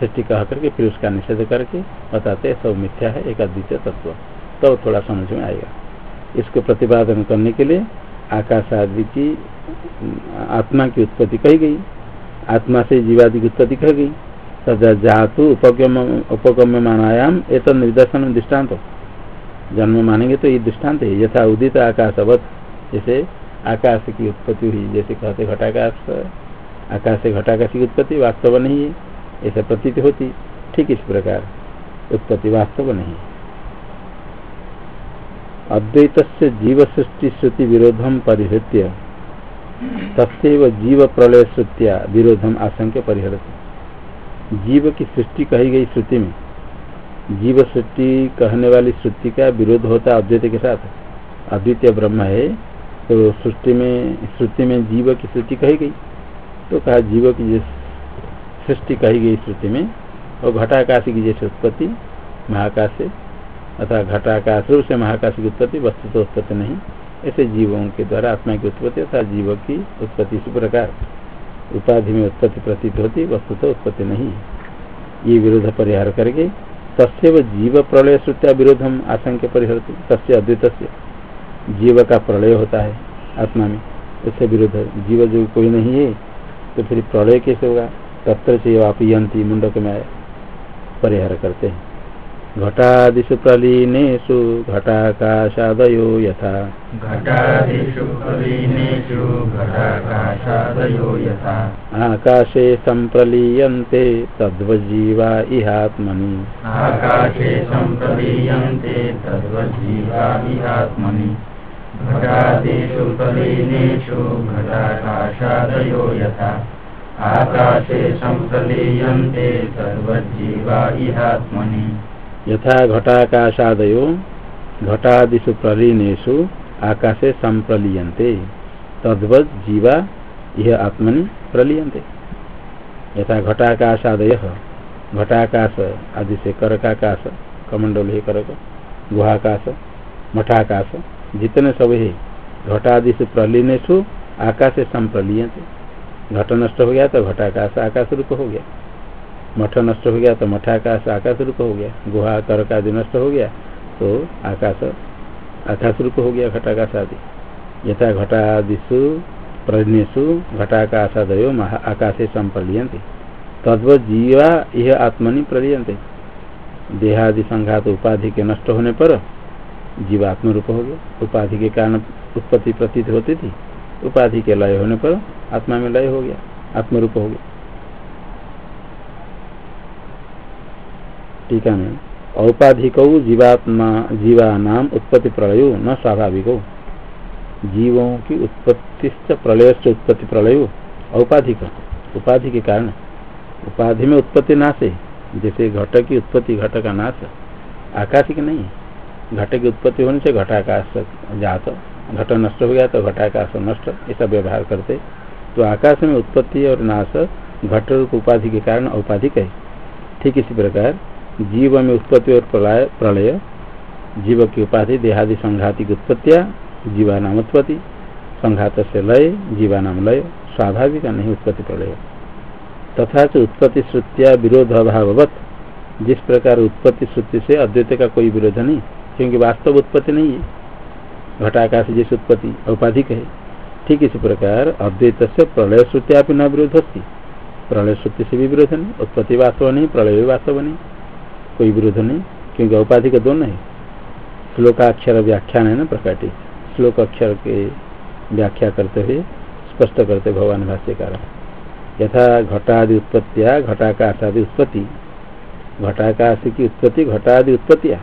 सृष्टि कह करके फिर उसका निषेध करके बताते सब मिथ्या है, एक अद्वितीय तत्व। तो थोड़ा समझ में आएगा। इसको प्रतिपादन करने के लिए आकाश आदि की, आत्मा की उत्पत्ति कही गई। आत्मा से जीवादि की उत्पत्ति कही गई। सदा जातु उपगम उपगम्य मानायाम एक निर्दर्शन दृष्टांत। जन्म मानेंगे तो ये दृष्टांत है। यथा उदित आकाशवत, जैसे आकाश की उत्पत्ति हुई, जैसे कहते घटाकाश, आकाश से घटाकाश की उत्पत्ति वास्तव नहीं है, ऐसा प्रतीत होती। ठीक इस प्रकार, उत्पत्ति वास्तव नहीं अद्वैत जीव सृष्टि श्रुति विरोधम परिहृत्य तस्व जीव प्रलय श्रुतिया विरोधम आशंक परिहरती। जीव की सृष्टि कही गई श्रुति में। जीव सृष्टि कहने वाली श्रुति का विरोध होता है अद्वैत के साथ। अद्वितीय ब्रह्म है तो सृष्टि में, श्रुति में जीव की सृष्टि कही गई। तो कहा जीव की जिस सृष्टि कही गई श्रुति में और घटाकाश की जैसे उत्पत्ति, महाकाश से अथवा घटाकाश रूप से महाकाश की उत्पत्ति वस्तु तो उत्पत्ति नहीं, ऐसे जीवों के द्वारा आत्मा की उत्पत्ति अर्थात जीव की उत्पत्ति इसी प्रकार। उपाधि में उत्पत्ति प्रतीत होती वस्तु तो उत्पत्ति नहीं ये विरोध परिहार करके तस्व जीव प्रलय श्रुत्या विरोध हम आशंक परिहरती, तस्य अद्वित जीव का प्रलय होता है आत्मा में, उससे विरोध जीव जो कोई नहीं है तो फिर प्रलय कैसे होगा? तत्र से आप यंती मुंडक में परिहार करते हैं। घटादिषु प्रलीनेषु घटाकाशादयो यथा। घटादिषु प्रलीनेषु घटाकाशादयो यथा। आकाशे सम्प्रलीयन्ते तद्वजीवा इहात्मनि। आकाशे सम्प्रलीयन्ते तद्वजीवा इहात्मनि। घटादिषु प्रलीनेषु घटाकाशादयो यथा। आकाशे संप्रलीयन्ते सर्वजीवा इहात्मनि। यथा घटाकाशादयो, घटादिषु प्रलीनेषु आकाशे संप्रलीयन्ते। तद्वत जीवा यह आत्मनि प्रलीयन्ते। यथा घटाकाशादय, घटाकाश आदि से करकाकाश कमंडल है करक, गुहाकाश, मठाकाश, जितने सब है घटादि से प्रलीनेशु आकाश संप्रलीयते घट नष्ट हो गया तो घटाकाश आकाश रूप हो गया। मठ नष्ट हो गया तो मठाकाश आकाश रूप हो गया। गुहा तर्क आदि नष्ट हो गया तो आकाश आकाश रूप हो गया, घटाकाश आदि। यथा घटादिशु प्रज्ञसु घटाकाशादयो आकाशे संप्रलियंते तद्व जीवा यह आत्मनि प्रलियंते देहादि संघात उपाधि के नष्ट होने पर जीवात्म रूप हो गया। उपाधि के कारण उत्पत्ति प्रतीत होती थी। उपाधि के लय होने पर आत्मा में लय हो गया, आत्मरूप हो गया। टीका में, औपाधिक जीवात्मा जीवा नाम उत्पत्ति प्रलय न स्वाभाविक। जीवों की उत्पत्ति प्रलय से उत्पत्ति प्रलय, औपाधिक, उपाधि के कारण। उपाधि में उत्पत्ति नाश है, जैसे घट की उत्पत्ति, घट का नाश। आकाश की नहीं घट की उत्पत्ति होने से घटाकाश जात, घट नष्ट हो गया तो घटाकाश नष्ट ऐसा व्यवहार करते। तो आकाश में उत्पत्ति और नाश, घट रूप उपाधि के कारण औपाधिक है। ठीक इसी प्रकार जीव में उत्पत्ति और प्रलय जीव की उपाधि, देहादि, संघाति की उत्पत्तिया जीवा नाम उत्पत्ति, संघात से लय जीवा नाम लय, स्वाभाविक नहीं उत्पत्ति प्रलय। तथा से उत्पत्ति श्रुतिया विरोध अभाववत। जिस प्रकार उत्पत्ति श्रुति से अद्वैत का कोई विरोध नहीं, क्योंकि वास्तव उत्पत्ति नहीं है। घटाकाश जैसी उत्पत्ति, औपाधिक है, ठीक इसी प्रकार अद्वैत से प्रलय श्रुतिया न विरोध होती प्रलय श्रुति से भी विरोध नहीं, उत्पत्ति वास्तव नहीं, प्रलय भी वास्तव नहीं। कोई विरोध नहीं, क्योंकि औपाधिक दोनों है श्लोकाक्षर व्याख्यान है ना प्रकाटी श्लोक अक्षर के व्याख्या करते हुए स्पष्ट करते भगवान भाष्यकार। यथा घटादि उत्पत्तिया, घटाकाशादि उत्पत्ति। घटाकाश की उत्पत्ति, घटादि उत्पत्तिया।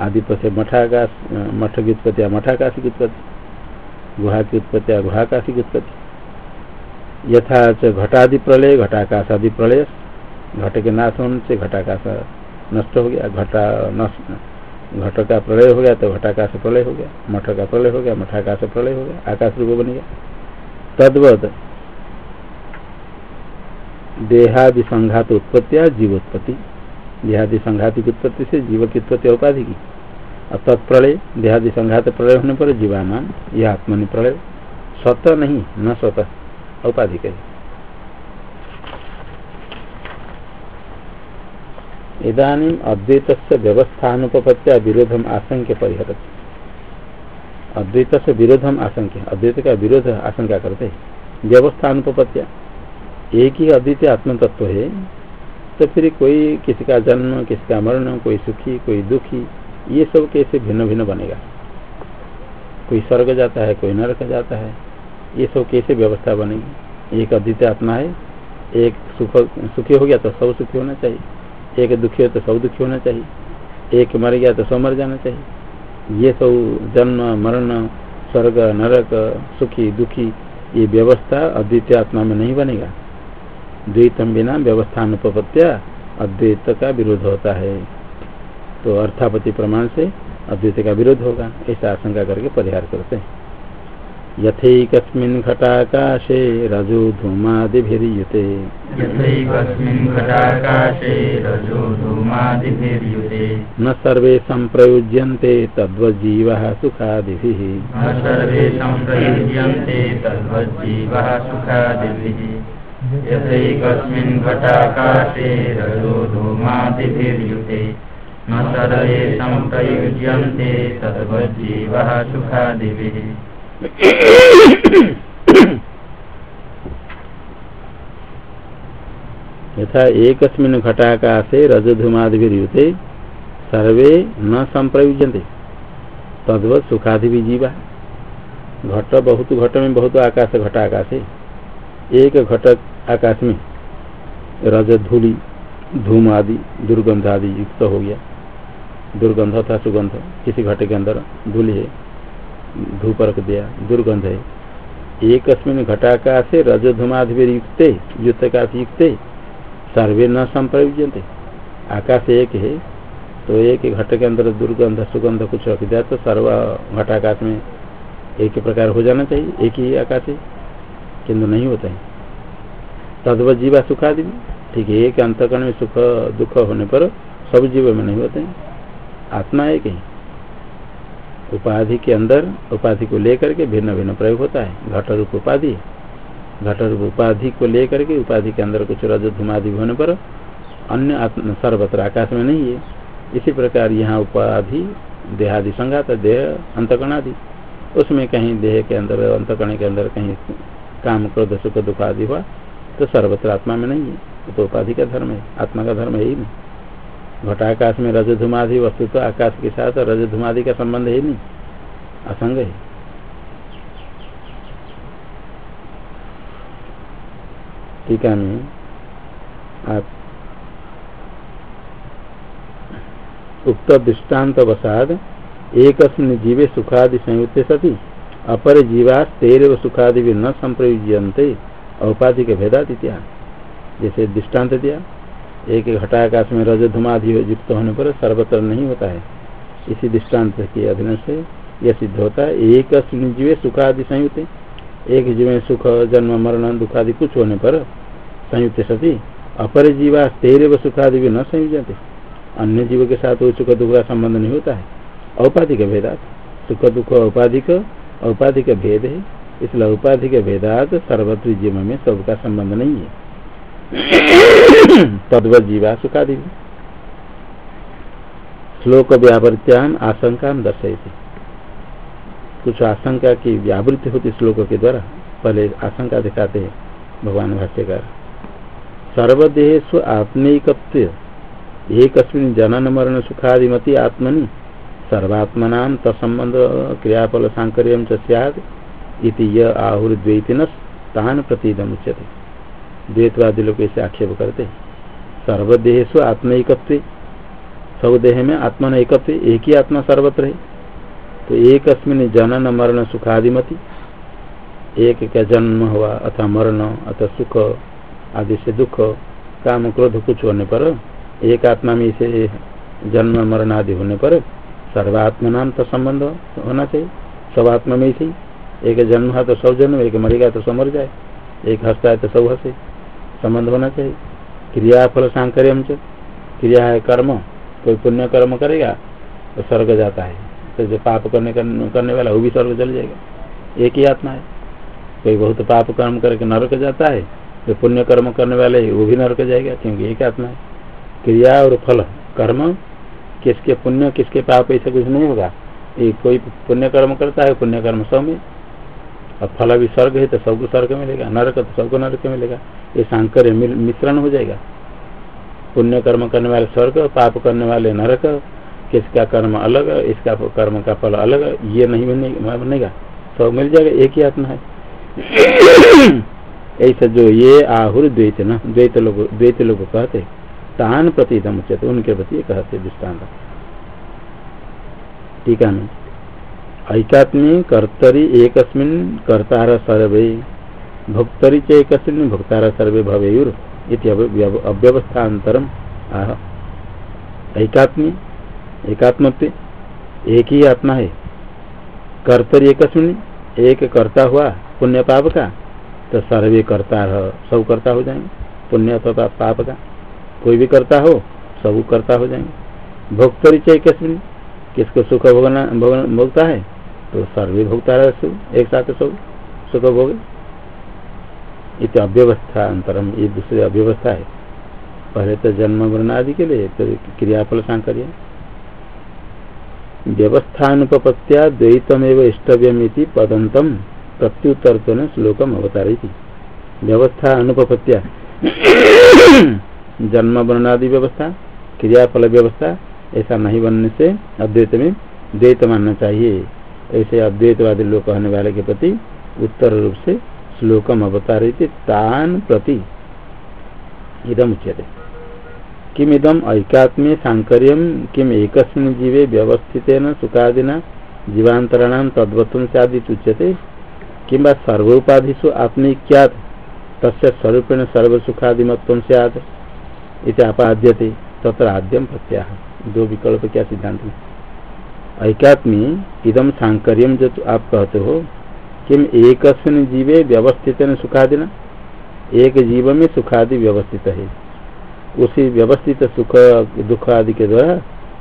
आदि से मठाकाश, मठ की उत्पत्तिया मठाकाश की उत्पत्ति। गुहा की उत्पत्तिया गुहाकाश की उत्पत्ति। यथा च घटादि प्रलय घटाकाश आदि प्रलय। घट के नाश होने से घटाकाश नष्ट हो गया, घटा नष्ट, घट का प्रलय हो गया तो घटाकाश प्रलय हो गया, मठ का प्रलय हो गया मठाकाश प्रलय हो गया, आकाश रूप बन गया। तद्वत देहादि संघात उत्पत्तिया जीवोत्पत्ति। देहादि संघात की उत्पत्ति से जीव की उत्पत्ति उपाधि की। और तत्प्रलय देहादि संघात प्रलय होने पर जीवानाम यह आत्मनि प्रलय। स्वतः नहीं, न स्वतः औपाधिक है इधानी अद्वैत व्यवस्थानुपत्या विरोधम आशंक्य परिहर अद्वैत से विरोधम आशंक्य अद्वैत का विरोध आशंका करते। व्यवस्थानुपत्या एक ही अद्वितीय आत्म तत्व है तो फिर कोई किसी का जन्म किसी का मरण, कोई सुखी, कोई दुखी, ये सब कैसे भिन्न भिन्न बनेगा? कोई स्वर्ग जाता है, कोई नरक जाता है, ये सब कैसे व्यवस्था बनेगी? एक अद्वितीय आत्मा है, एक सुख, सुखी हो गया तो सब सुखी होना चाहिए। एक दुखी हो तो सब दुखी होना चाहिए। एक मर गया तो सब मर जाना चाहिए। ये सब जन्म, मरण, स्वर्ग, नरक, सुखी, दुखी, ये व्यवस्था अद्वितीय आत्मा में नहीं बनेगा। द्वैतम बिना व्यवस्थानुपत्या अद्वैत का विरोध होता है। तो अर्थापति प्रमाण से अद्वैत का विरोध होगा। ऐसा आशंका करके परिहार करते हैं। यथैकस्मिन् घटाकाशे रजो धूमादिभिर्युते। न सर्वे सम्प्रयुज्यन्ते तद्वज्जीवः सुखादिभिः। न सर्वे सम्प्रयुज्यन्ते तद्वज्जीवः सुखादिभिः। यथैकस्मिन् घटाकाशे न सर्वे सम्प्रयुज्यन्ते तद्वज्जीवः सुखादिभिः। यथा एकस्मिन् घटाकाशे रजधूमादिभिर्युते सर्वे न संप्रयुज्यन्ते तद्वत सुखादि जीवा घट बहुत घट में बहुत आकाश घटाकाश। है एक घटक आकाश में रज धूली धूम आदि दुर्गंध आदि युक्त हो गया। दुर्गंध था सुगंध, किसी घट के अंदर धूल है। धूप रख दिया, दुर्गंध है। एक घटाकाश से रज धूमाधि युक्त का युक्त सर्वे न संप्रयुजते आकाश एक है तो एक घट के अंदर दुर्गंध, सुगंध कुछ रख दिया तो सर्व घटाकाश में एक प्रकार हो जाना चाहिए, एक ही आकाश है। किंतु नहीं होता है। तदव जीवा सुखादि, ठीक है, एक अंतकरण में सुख, दुख होने पर सब जीव में नहीं होते हैं। आत्मा एक ही। उपाधि के अंदर उपाधि को लेकर के भिन्न भिन्न प्रयोग होता है। घट रूप उपाधि। घट रूप उपाधि को लेकर के उपाधि के अंदर कुछ रज धुमादि होने पर अन्य सर्वत्र आकाश में नहीं है। इसी प्रकार यहाँ उपाधि, देहादि संगात देह अंतकणादि उसमें कहीं देह के अंदर अंतकण के अंदर कहीं काम, क्रोध, सुख, दुख आदि हुआ तो सर्वत्र आत्मा में नहीं है। तो उपाधि का धर्म है। आत्मा का धर्म है ही नहीं। घटाकाश में रज धुमादि वस्तु तो आकाश के साथ रज धुमादि का संबंध है नहीं। असंग है। टीका में आप उक्त दृष्टांत वसाद एक जीवे सुखादि संयुक्त सती, अपर जीवा तेरव सुखादि भी न संप्रयुज्यंते औपाधिक भेदादित्या जैसे दृष्टांत दिया। एक घटाकाश में रज धुमाधि युक्त होने पर सर्वत्र नहीं होता है। इसी दृष्टांत के अधीन से यह सिद्ध होता है, एक जीवे सुखादि संयुक्त एक जीव सुख, जन्म, मरण, दुखादि कुछ होने पर संयुक्त सती, अपर जीवा तेरव सुखादि भी न संयुजते अन्य जीव के साथ वो सुख दुख का संबंध नहीं होता है। औपाधिक भेदात। सुख दुख औपाधिक औपाधिक भेद है। इसलिए औपाधिक भेदात सर्वत्र जीव में सबका संबंध नहीं है। तद्व जीवा सुखादि श्लोक व्यावृत्याम आशंका दर्शयती। कुछ आशंका की व्यावृत्ति होती श्लोक के द्वारा, पहले आशंका दिखाते हैं भगवान भाष्यकार। सर्वदेह स्व आत्मिकत्व एक जनन मरण सुखादिमति आत्मनि सर्वात्मना तत्सबंध क्रियाफल सांकर्य सैद आहुर्द्वैतिन तान प्रतीदम उच्यते द्वैतवादी लोग ऐसे आक्षेप करते सर्वदेह स्व आत्मिकत्व। सब देह में आत्मा एकत्व एक ही आत्मा सर्वत्र है। तो एक जनन मरण सुखादिमति। एक का जन्म हुआ अथवा मरण अथवा सुख, आदि से दुख, काम, क्रोध, कुछ होने पर, एक आत्मा में इसे जन्म, मरण आदि होने पर, सर्वात्मा नाम तो संबंध होना चाहिए। सब आत्मा में ही। एक जन्म है तो सब जन्म, एक मरेगा तो सब मर जाए। एक हंसता है तो सब हंसे। संबंध होना चाहिए। क्रिया फल सांकर्य क्रिया है कर्म, कोई पुण्य कर्म करेगा तो स्वर्ग जाता है। तो जो पाप करने करने वाला, वो भी स्वर्ग चल जाएगा। एक ही आत्मा है। कोई बहुत पाप कर्म करके नरक जाता है जो पुण्य कर्म करने वाले वो भी नरक जाएगा, क्योंकि एक आत्मा है। क्रिया और फल, कर्म, किसके पुण्य, किसके पाप, ऐसा कुछ नहीं होगा। ये कोई पुण्य कर्म करता है, पुण्य कर्म सब में और फल भी स्वर्ग है तो सबको स्वर्ग मिलेगा, नरक तो सबको नरक मिलेगा। ये सांकर मिश्रण हो जाएगा। पुण्य कर्म करने वाले स्वर्ग पाप करने वाले नरक किसका कर्म अलग इसका कर्म का फल अलग ये नहीं बनेगा। सब मिल जाएगा, एक ही आत्मा है। ऐसा जो ये आहुर द्वैत न, द्वैत लोग द्वैत लोग कहते तान प्रति उचित उनके प्रति कहते दृष्टांत टीका में ऐकात्मी कर्तरी एक कर्तार सर्वे भोक्तरी च एक भोक्तार सर्वे भवेयुर अव्यवस्थान्तरम आह। ऐकात्मी एकात्म एक ही आत्मा है। कर्तरी एक एक कर्ता हुआ, पुण्य पाप का तो सर्वे कर्ता सब कर्ता हो जाएँगे। पुण्य अथवा पाप का कोई भी कर्ता हो, सब करता हो जाएँगे। भोक्तरी किसमें किसको सुख भोगना, भोगता है? तो सर्वे भोगता है एक साथ सब सुख भोग इत अव्यवस्था अंतरम, ये दूसरी अव्यवस्था है। पहले तो जन्म वर्ण आदि के लिए तो क्रियाफल सांकर्य। व्यवस्थानुपत्या द्वैतमेव इष्टव्यम पदंतम प्रत्युत्तर श्लोकम अवतारी व्यवस्था अनुपत्या जन्म वर्णादि व्यवस्था, क्रियाफल व्यवस्था, ऐसा नहीं बनने से अद्वैत में द्वैत मानना चाहिए। ऐसे अद्वैतवादी लोग कहने वाले के प्रति उत्तर रूप से श्लोकम अवतारित तान प्रति इदम उच्यते। किम इदम ऐकात्म्य सांकर्य किम एक जीवे व्यवस्थित सुखादिना जीवांतरण तद्वत्व से आदि उच्यते कि सर्वोपाधिशु आत्मिक्यात, तस्य स्वरूपेण सर्वसुखादिमत्व से आदि आपाद्यते, तत्र आद्यम प्रत्याह दो विकल्प क्या सिद्धांत में? ऐकात्मी इदम सांकर्यम जो आप कहते हो, किम एक जीवे व्यवस्थित न? सुखादिना एक जीव में सुखादि व्यवस्थित है। उसी व्यवस्थित सुख दुख आदि के द्वारा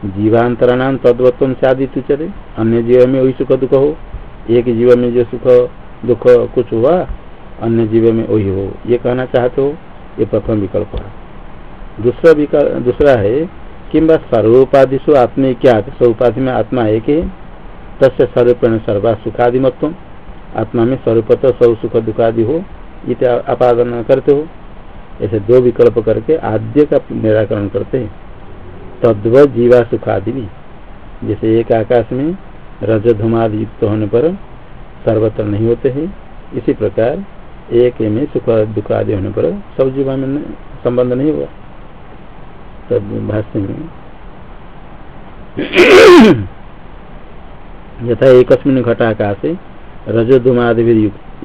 जीवांतरणाम तद्वत्व से आदि तुचरे अन्य जीव में वही सुख, दुख हो। एक जीव में जो सुख, दुख कुछ हुआ, अन्य जीव में वही हो। ये कहना चाहते हो? ये प्रथम विकल्प है। दूसरा विकल्प, दूसरा है किम्बा सर्वोपाधिशु आत्मे क्या सर्वोपाधि में आत्मा है तस्य सर्वपेण सर्वा सुखादि मत्व। आत्मा में स्वरूपत सब सुख दुखादि हो, इत आपादन करते हो। ऐसे दो विकल्प करके आद्य का निराकरण करते हैं। तद्व जीवा सुखादि भी। जैसे एक आकाश में रज धुमादि युक्त होने पर सर्वत्र नहीं होते हैं। इसी प्रकार एक में सुख दुख आदि होने पर सब जीवा में संबंध नहीं हुआ। तब भाष्य में। यथा एक घटाकाश रजो धुमादि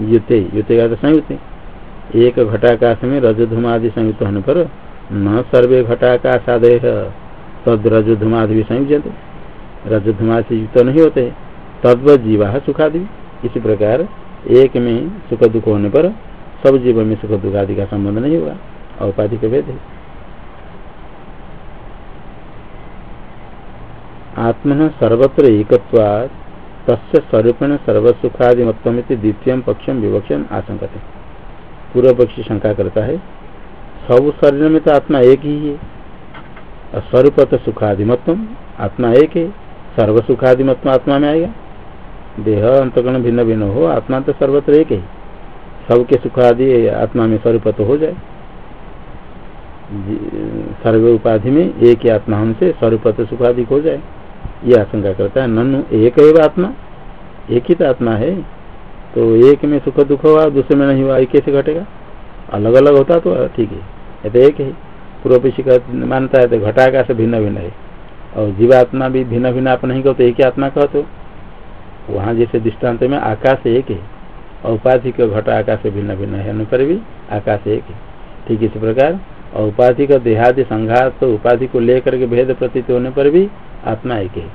युते युते का संयुक्त एक घटाकाश में रजो धुमादि संयुक्त होने पर न सर्वे घटाकाशादय तद रजो धुमादि भी संयुक्त रज धुमा से युक्त नहीं होते, तद्व जीवा सुखादि। इसी प्रकार एक में सुख दुख होने पर सब जीव में सुख दुख आदि का संबंध नहीं हुआ औपाधिक भेद है। आत्मन सर्वत्र एक तस्य स्वरूपेण सर्वसुखादि द्वितीय पक्षम विवक्षण आशंकते पूर्व पक्षी शंका करता है सब शरीर में तो आत्मा एक ही है? स्वरूप तो सुखादिमत्व आत्मा एक है सर्व सुखादिमत्व आत्मा में आएगा? देह अंतकरण भिन्न भिन्न हो, आत्मा तो सर्वत्र एक है। सबके सुख आदि आत्मा में स्वरूप हो जाए। सर्व उपाधि में एक ही आत्मा हमसे स्वरूप तो सुख हो जाए। ये आशंका करता है, ननु एक आत्मा, एक ही तो आत्मा है तो एक में सुख दुख हुआ, दूसरे में नहीं हुआ एक कैसे घटेगा? अलग अलग होता तो ठीक है, ये तो एक है, पूर्व पीछे का मानता है तो घटाका से भिन्न भिन्न है, और जीवात्मा भी भिन्न भिन्न आप नहीं कहते एक ही आत्मा कहते वहाँ जैसे दृष्टांत में आकाश एक है, और उपाधि का घटा आकाश भिन्न भिन्न है पर भी आकाश एक है। ठीक इसी प्रकार, और उपाधि का देहादि संघात तो उपाधि को लेकर के भेद प्रतीत होने पर भी आत्मा एक है।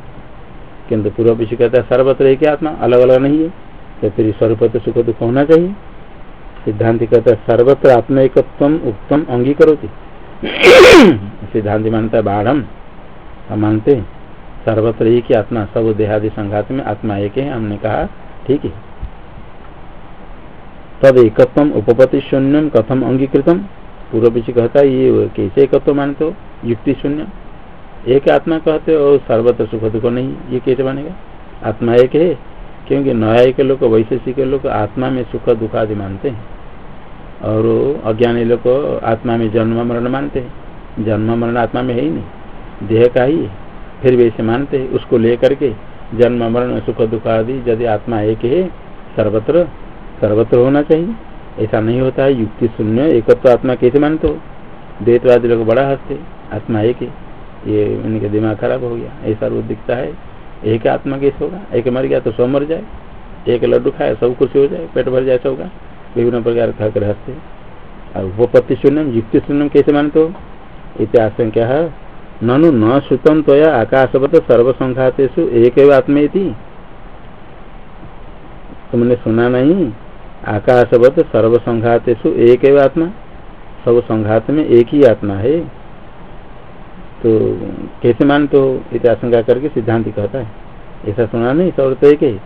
किंतु पूर्व पीछे कहता है सर्वत्र एक आत्मा अलग अलग नहीं है। तो फिर स्वरूप तो सुख दुख होना चाहिए। सिद्धांत कहता है सर्वत्र आत्म एकत्व उत्तम अंगीकरोती। सिद्धांत मानता है बाढ़ हम मानते सर्वत्र एक ही आत्मा, सब देहादि संघात में आत्मा एक है, हमने कहा, ठीक है। तद एकत्व उपपति शून्यम कथम अंगीकृतम? पूर्व पीछे कहता है ये कैसे एकत्व मानते हो? युक्ति शून्य। एक आत्मा कहते हो सर्वत्र सुख दुख नहीं, ये कैसे बनेगा? आत्मा एक है, क्योंकि न्यायिक लोग वैशेषिक लोग आत्मा में सुख दुख आदि मानते हैं। और अज्ञानी लोग आत्मा में जन्म मरण मानते हैं। जन्म मरण आत्मा में है ही नहीं, देह का ही फिर भी ऐसे मानते हैं, उसको लेकर के जन्म मरण, सुख दुख आदि, यदि आत्मा एक है, सर्वत्र सर्वत्र होना चाहिए। ऐसा नहीं होता है, युक्ति शून्य, एकत्व आत्मा कैसे मानते हो? द्वैतवादी लोग बड़ा हँसते आत्मा एक है। ये उनके दिमाग खराब हो गया। ऐसा रूप दिखता है। एक आत्मा कैसे होगा, एक मर गया तो सब मर जाए। एक लड्डू खाए सब कुछ हो जाए, पेट भर जाए सबका विभिन्न प्रकार खाकर हँसते और वो पति शून्यम, युक्ति शून्यम कैसे मानते हो? इतिहास क्या है। ननु न श्रुतम तो या आकाशवत सर्वसंघातेषु एक आत्मे थी तुमने सुना नहीं? आकाशवत सर्वसंघातेषु एक आत्मा। सब संघात में एक ही आत्मा है। तो कैसे मान तो इत आशंका करके सिद्धांत कहता है। ऐसा सुना नहीं तो एक ही।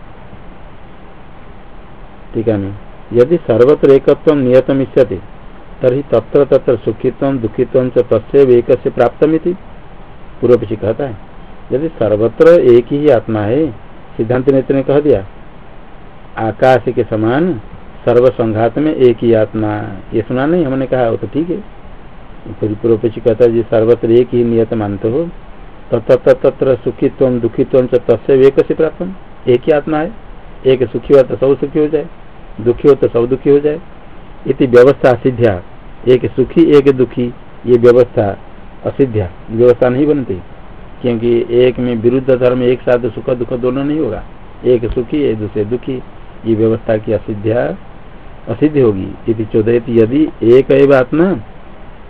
ठीक है यदि सर्वत्र एकत्व नियतम इच्छते तरी तत्र तत्र सुखित्व, दुखित्व तस्व एक से प्राप्त पूर्व पीछे कहता है, यदि सर्वत्र एक ही आत्मा है, सिद्धांत नेत्र ने कह दिया, आकाश के समान सर्व संघात में एक ही आत्मा, ये सुना नहीं, हमने कहा वो तो ठीक है। फिर कहता है, जी, सर्वत्र एक ही नियत मानते हो। तत्र तत्र सुखित्व, दुखित्व तस्व एक से प्राप्त एक ही आत्मा है। एक सुखी हो तो सब सुखी हो जाए। दुखी हो तो सब दुखी हो जाए। इति व्यवस्था असिध्या एक सुखी, एक दुखी, ये व्यवस्था असिध्या व्यवस्था नहीं बनती, क्योंकि एक में विरुद्ध धर्म, एक साथ सुख, दुख दोनों नहीं होगा। एक सुखी, एक दूसरे दुखी, ये व्यवस्था की असिध्या असिद्ध होगी। यदि चौदह यदि एक आत्मा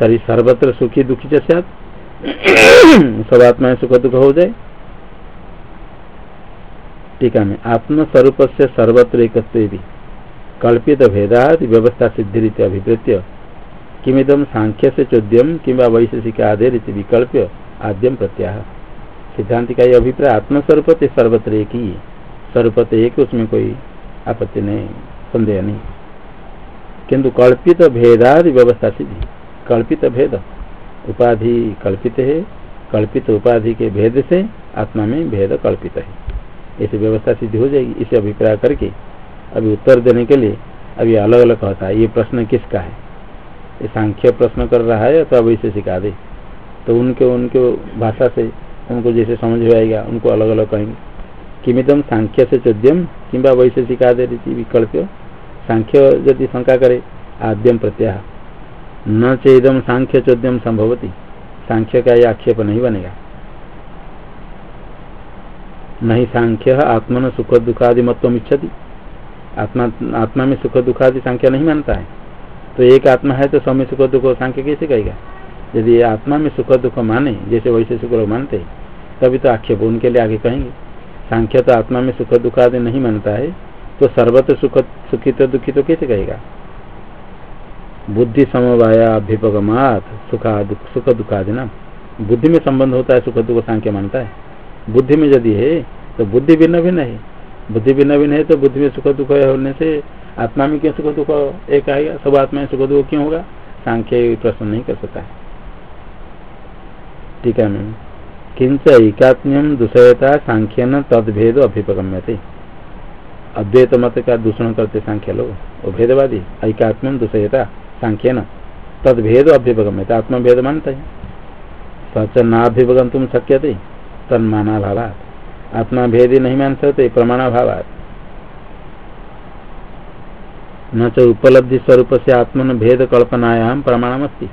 तरी सर्वत्र सुखी दुखी से सब आत्मा सुख दुख हो जाए? टीका में आत्मस्वरूप से सर्वत्र एक कल्पित भेदात व्यवस्था सिद्धि रीति अभिप्रेत्य। किमिदम सांख्य से चौद्यम किंवा वैशेषिक आधे रीति विकल्प आद्यम प्रत्याह। सिद्धांत का ये अभिप्राय आत्मस्वरूप से सर्वत्र एक ही। स्वरूप एक, उसमें कोई आपत्ति नहीं, संदेह नहीं। किंतु कल्पित भेदादि व्यवस्था सिद्धि। कल्पित भेद। उपाधि कल्पित है, कल्पित उपाधि के भेद से आत्मा में भेद कल्पित है। ऐसी व्यवस्था सिद्धि हो जाएगी, इसे अभिप्राय करके अभी उत्तर देने के लिए अभी अलग अलग कहता है, ये प्रश्न किसका है? ये सांख्य प्रश्न कर रहा है तो अब इसे सिखा दे? तो उनके उनके भाषा से उनको जैसे समझ में आएगा, उनको अलग अलग कहेंगे। किमितम सांख्य से चौद्यम किंबा वैसे सिखा दे रही विकल्प। सांख्य यदि शंका करे आद्यम प्रत्याह न चेदम सांख्य चौद्यम संभवती। सांख्य का यह आक्षेप नहीं बनेगा। नहीं सांख्य आत्मन सुख दुखादि मत्व इच्छति। आत्मा आत्मा में सुख दुखादि सांख्य नहीं मानता है। तो एक आत्मा है तो समय सुख दुख सांख्य कैसे कहेगा? यदि आत्मा में सुख दुख माने, जैसे वैसे सुख लोग मानते, तभी तो आक्षेप उनके लिए आगे कहेंगे। सांख्य तो आत्मा में सुख दुखादि नहीं मानता है तो सर्वत्र सुख, सुखित दुखी तो कैसे कहेगा? बुद्धि समवाया अभ्युपगमात सुखा सुख दुखादि ना बुद्धि में संबंध होता है, सुख दुख सांख्य मानता है। बुद्धि में यदि है तो बुद्धि भिन्न भिन्न है। बुद्धि भिन्न भिन्न है तो बुद्धि में सुख दुख होने से आत्मा में क्यों सुख दुख एक आएगा? सब आत्मा में सुख दुख क्यों होगा? सांख्य प्रश्न नहीं कर सकता है। ठीक है, मैम। किंच एकात्म्यम दूषयता सांख्य न तदभेद अभिपगम्य थे अद्वैत मत का दूषण करते सांख्य लोग वो भेदवादी। ऐकात्म्यम दूषयता। सांख्य न तदभेद अभ्युपगम्य थे आत्मभेद मानते हैं सच नाभ्युपगम तुम शक्य थे तन्माना भावात आत्मा भेद ही नहीं मान सकते प्रमाणाभावात। न च उपलब्धि स्वरूप से आत्मन भेद कल्पनायाम प्रमाणमस्ती।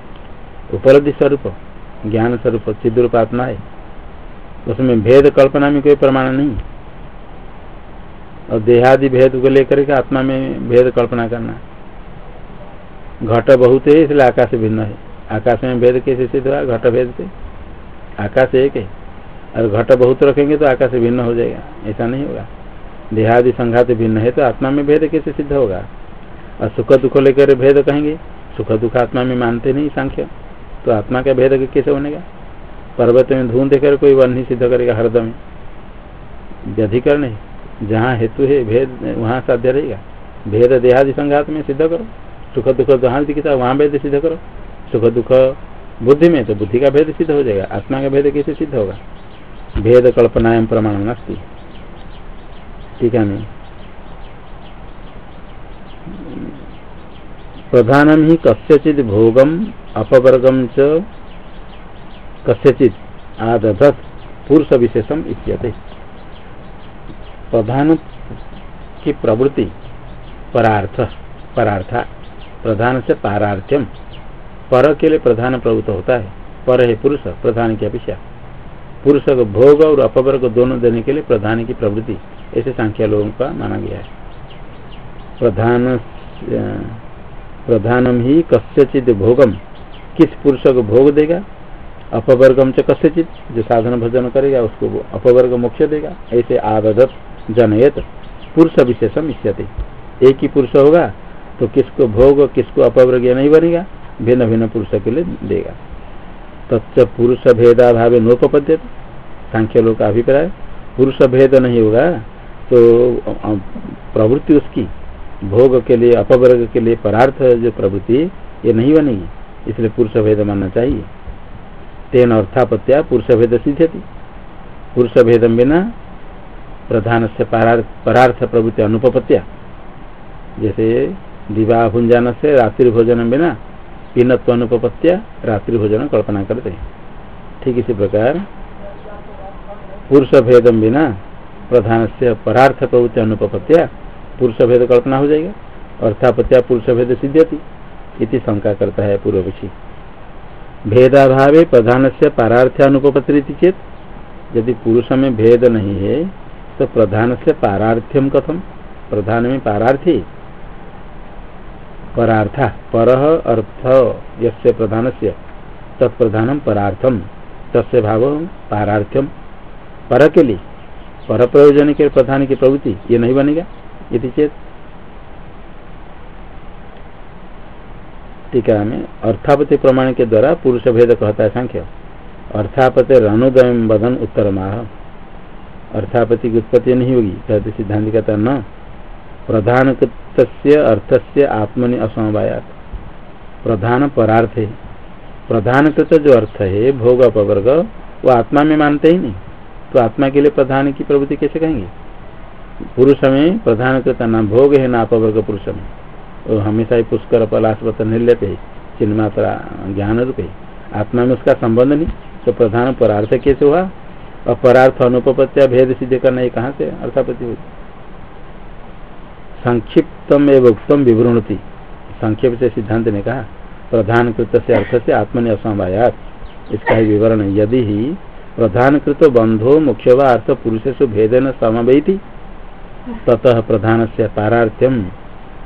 उपलब्धि स्वरूप ज्ञान स्वरूप चिद्रूप आत्मा है उसमें भेद कल्पना में कोई प्रमाण नहीं। और देहादि भेद को लेकर के आत्मा में भेद कल्पना करना। घट बहुत है, इसलिए आकाश भिन्न है। आकाश में भेद कैसे सिद्ध हुआ? घट भेद से। आकाश एक है। और घट बहुत रखेंगे तो आकाश भिन्न हो जाएगा। ऐसा नहीं होगा। देहादि संघात भिन्न है तो आत्मा में भेद कैसे सिद्ध होगा? और सुख दुख लेकर भेद कहेंगे, सुख दुख आत्मा में मानते नहीं सांख्य। तो आत्मा का भेद कैसे बनेगा? पर्वत में धुन देकर कोई वन ही सिद्ध करेगा हरदम व्यधिकरण है। जहाँ हेतु है भेद वहाँ साध्य रहेगा। भेद देहादि संघात में सिद्ध करो। सुख दुख जहाँ दिखता है वहाँ भेद सिद्ध करो। सुख दुख बुद्धि में तो बुद्धि का भेद सिद्ध हो जाएगा, आत्मा का भेद कैसे सिद्ध होगा? भेद कल्पनाएँ प्रमाण नस्ती। ठीक है प्रधानम ही कस्यचित भोगम, अपवर्गम च कस्यचित आदधत पुरुष विशेषम इत्यते। प्रधान की प्रवृत्ति, परार्थ, परार्था। प्रधान से पारार्थ्यम पर के लिए प्रधान प्रवृत्त होता है। पर है पुरुष, प्रधान की अपेक्षा। पुरुष को भोग और अपवर्ग दोनों देने के लिए प्रधान की प्रवृत्ति। ऐसे संख्या लोगों का माना गया है। प्रधान, प्रधानम ही कस्यचित भोगम। किस पुरुष को भोग देगा? अपवर्गम से कस्यचित जो साधन भजन करेगा, उसको अपवर्ग मोक्ष देगा। ऐसे आदत जनयत। पुरुष विशेषम इष्यते। एक ही पुरुष होगा तो किसको भोग किसको अपवर्ग नहीं बनेगा? भिन्न भिन्न पुरुष के लिए देगा। तत्व पुरुष भेदाभाव नोपद्य सांख्य लोग का अभिप्राय पुरुष भेद नहीं होगा। तो प्रवृत्ति उसकी, भोग के लिए, अपवर्ग के लिए परार्थ जो प्रवृत्ति, ये नहीं बनेगी। इसलिए पुरुष भेद मानना चाहिए। तेन अर्थापत्या पुरुष भेद सिद्ध पुरुष भेदम बिना प्रधान से परार्थ प्रवृत्ति अनुपत्या जैसे दिवा भुंजान से रात्रि भोजन बिना पीनत्व अनुपत्या रात्रि भोजन कल्पना करते। ठीक इसी प्रकार पुरुष भेदम बिना प्रधान से परार्थ प्रवृत्ति अनुपत्या पुरुष भेद कल्पना हो जाएगा अर्थापत्या पुरुष भेद सिद्धति इति शंका करता है पूर्व पक्षी भेदाभावे प्रधान से पारार्थ्यानुपत्ति चेत, यदि पुरुष में भेद नहीं है तो प्रधान से पारार्थ्यम कथम प्रधान में पारार्थी परार्था पर अर्थ यसे प्रधान से तत्प्रधानम परार्थम, तस्य भाव पारार्थ्यम। पर के लिए? पर प्रयोजन के प्रधान की प्रवृत्ति, ये नहीं बनेगा? यदि चेत। टीका में अर्थापति प्रमाण के द्वारा पुरुष भेद कहता है संख्य। अर्थापति अनुदय बदन उत्तर माह अर्थापति की उत्पत्ति नहीं होगी सिद्धांत कहता न। प्रधान अर्थ से आत्मनि असमवायात। प्रधान परार्थ। है प्रधान जो अर्थ है, भोग अपवर्ग, वो आत्मा में मानते ही नहीं। तो आत्मा के लिए प्रधान की प्रवृत्ति कैसे कहेंगे? पुरुष में प्रधान कृत न भोग है, ना अपवर्ग पुरुष में। वो हमेशा ही पुष्कर पलाशवत निर्लेप है, चिन्ह मात्रा, ज्ञान रूप है। आत्मा में उसका संबंध नहीं। तो प्रधान परार्थ कैसे हुआ? और परार्थ अनुपत्या भेद सिद्ध करना, ये कहाँ से अर्थापति होती संक्षिप्तम एवं उत्तम विवृणति। संक्षेप से सिद्धांत ने कहा प्रधान कृत से अर्थ से आत्मनि असमवायात इसका ही विवरण, यदि ही प्रधान कृत बंधो मुख्य व अर्थ पुरुषेशु भेदन समवेति, ततः प्रधान से पारार्थ्यम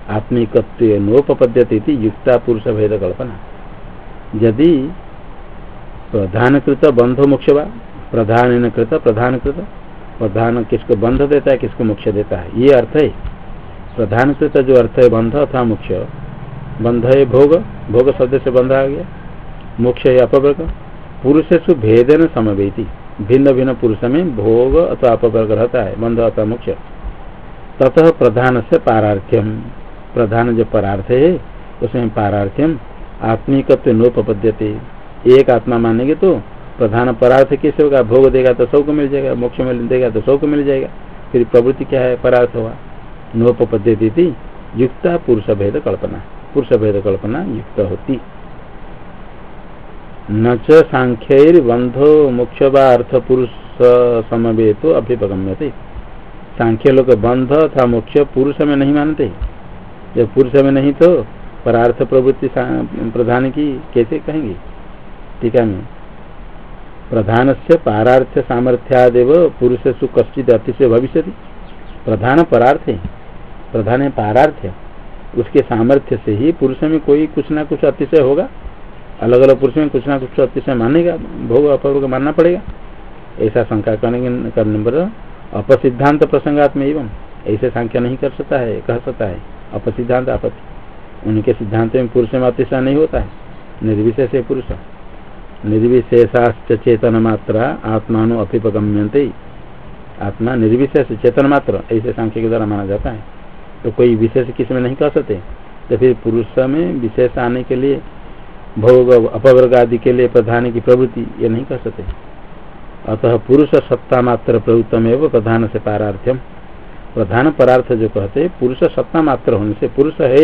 आत्मिकत्व नोपद्यते युक्ता पुरुष भेद कल्पना यदि प्रधान कृत बंधो मुख्य व प्रधान कृत प्रधान कृत प्रधान किसको बंध देता है, किसको मुख्य देता है, ये अर्थ है। प्रधान कृत जो अर्थ है बंध अथवा मुख्य। बंध है भोग भोग शब्द से बंध आ गया। मुख्य है अपवर्ग। पुरुष से भेदन समवेती। भिन्न भिन्न पुरुष में भोग अथवा अपवर्ग रहता है, बंध अथवा मुख्य ततः प्रधान से पारार्थ्यम। प्रधान जो परार्थ है, उसमें पारार्थ्यम आत्मिकत्व नोपद्यते एक आत्मा मानेंगे तो प्रधान परार्थ कैसे होगा? भोग देगा तो सौ को मिल जाएगा, मोक्ष मिल देगा तो सौ को मिल जाएगा। फिर प्रवृत्ति क्या है? परार्थ हुआ। नोपद्यती युक्ता पुरुष भेद कल्पना। पुरुष भेद कल्पना युक्त होती। न च सांख्य बंधो मुख्य व अर्थ पुरुष समवेतो अभ्युपगम्यते सांख्य लोग बंध था मुख्य पुरुष में नहीं मानते। जब पुरुष में नहीं तो परार्थ प्रवृत्ति प्रधान की कैसे कहेंगे? टीका में। प्रधान से पारार्थ सामर्थ्यादेव पुरुष सु अतिशय भविष्य प्रधान परार्थ। है प्रधान है पारार्थ है, उसके सामर्थ्य से ही पुरुष में कोई कुछ ना कुछ अतिशय होगा। अलग अलग पुरुष में कुछ ना कुछ अतिशय मानेगा, भोग अपभोग मानना पड़ेगा। ऐसा शंका करने करने पर अपसिद्धांत प्रसंगात्म एवं ऐसे संख्या नहीं कर सकता है, कह सकता है, अपसिद्धांत आपत्ति। उनके सिद्धांत में पुरुष में अतिशय नहीं होता है, निर्विशेष है पुरुष। निर्विशेषाश्च चेतन मात्रा आत्मानु अभिपगम्यंते आत्मा निर्विशेष चेतन मात्र, ऐसे सांख्य के द्वारा माना जाता है। तो कोई विशेष किसमें नहीं कर सकते। तो फिर पुरुष में विशेष आने के लिए, भोग अपवर्ग आदि के लिए प्रधान की प्रवृत्ति, ये नहीं कर सकते। अतः पुरुष सत्ता मात्र प्रवृत्तम एवं प्रधान से पारार्थ्यम। प्रधान परार्थ जो कहते, पुरुष सत्ता मात्र होने से पुरुष है।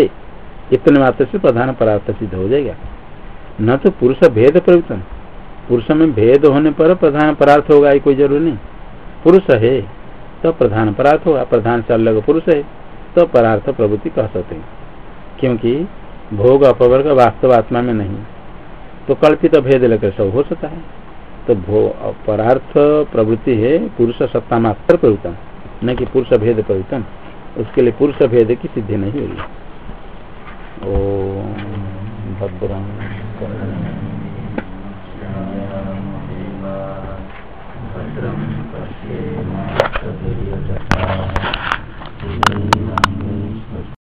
इतने मात्र से प्रधान परार्थ सिद्ध हो जाएगा। न तो पुरुष भेद प्रवृत्तम। पुरुष में भेद होने पर प्रधान परार्थ होगा, ये कोई ज़रूरी नहीं। पुरुष है तो प्रधान परार्थ होगा। प्रधान से अलग पुरुष है। तो परार्थ प्रवृत्ति कह सकते हैं। क्योंकि भोग अपवर्ग वास्तव आत्मा में नहीं। तो कल्पित भेद लेकर सब हो सकता है। तो भोग परार्थ प्रवृत्ति है पुरुष सत्ता मात्र प्रवृत्तम न कि पुरुष भेद प्रवृत्तम उसके लिए पुरुष भेद की सिद्धि नहीं होगी ओ भद्रम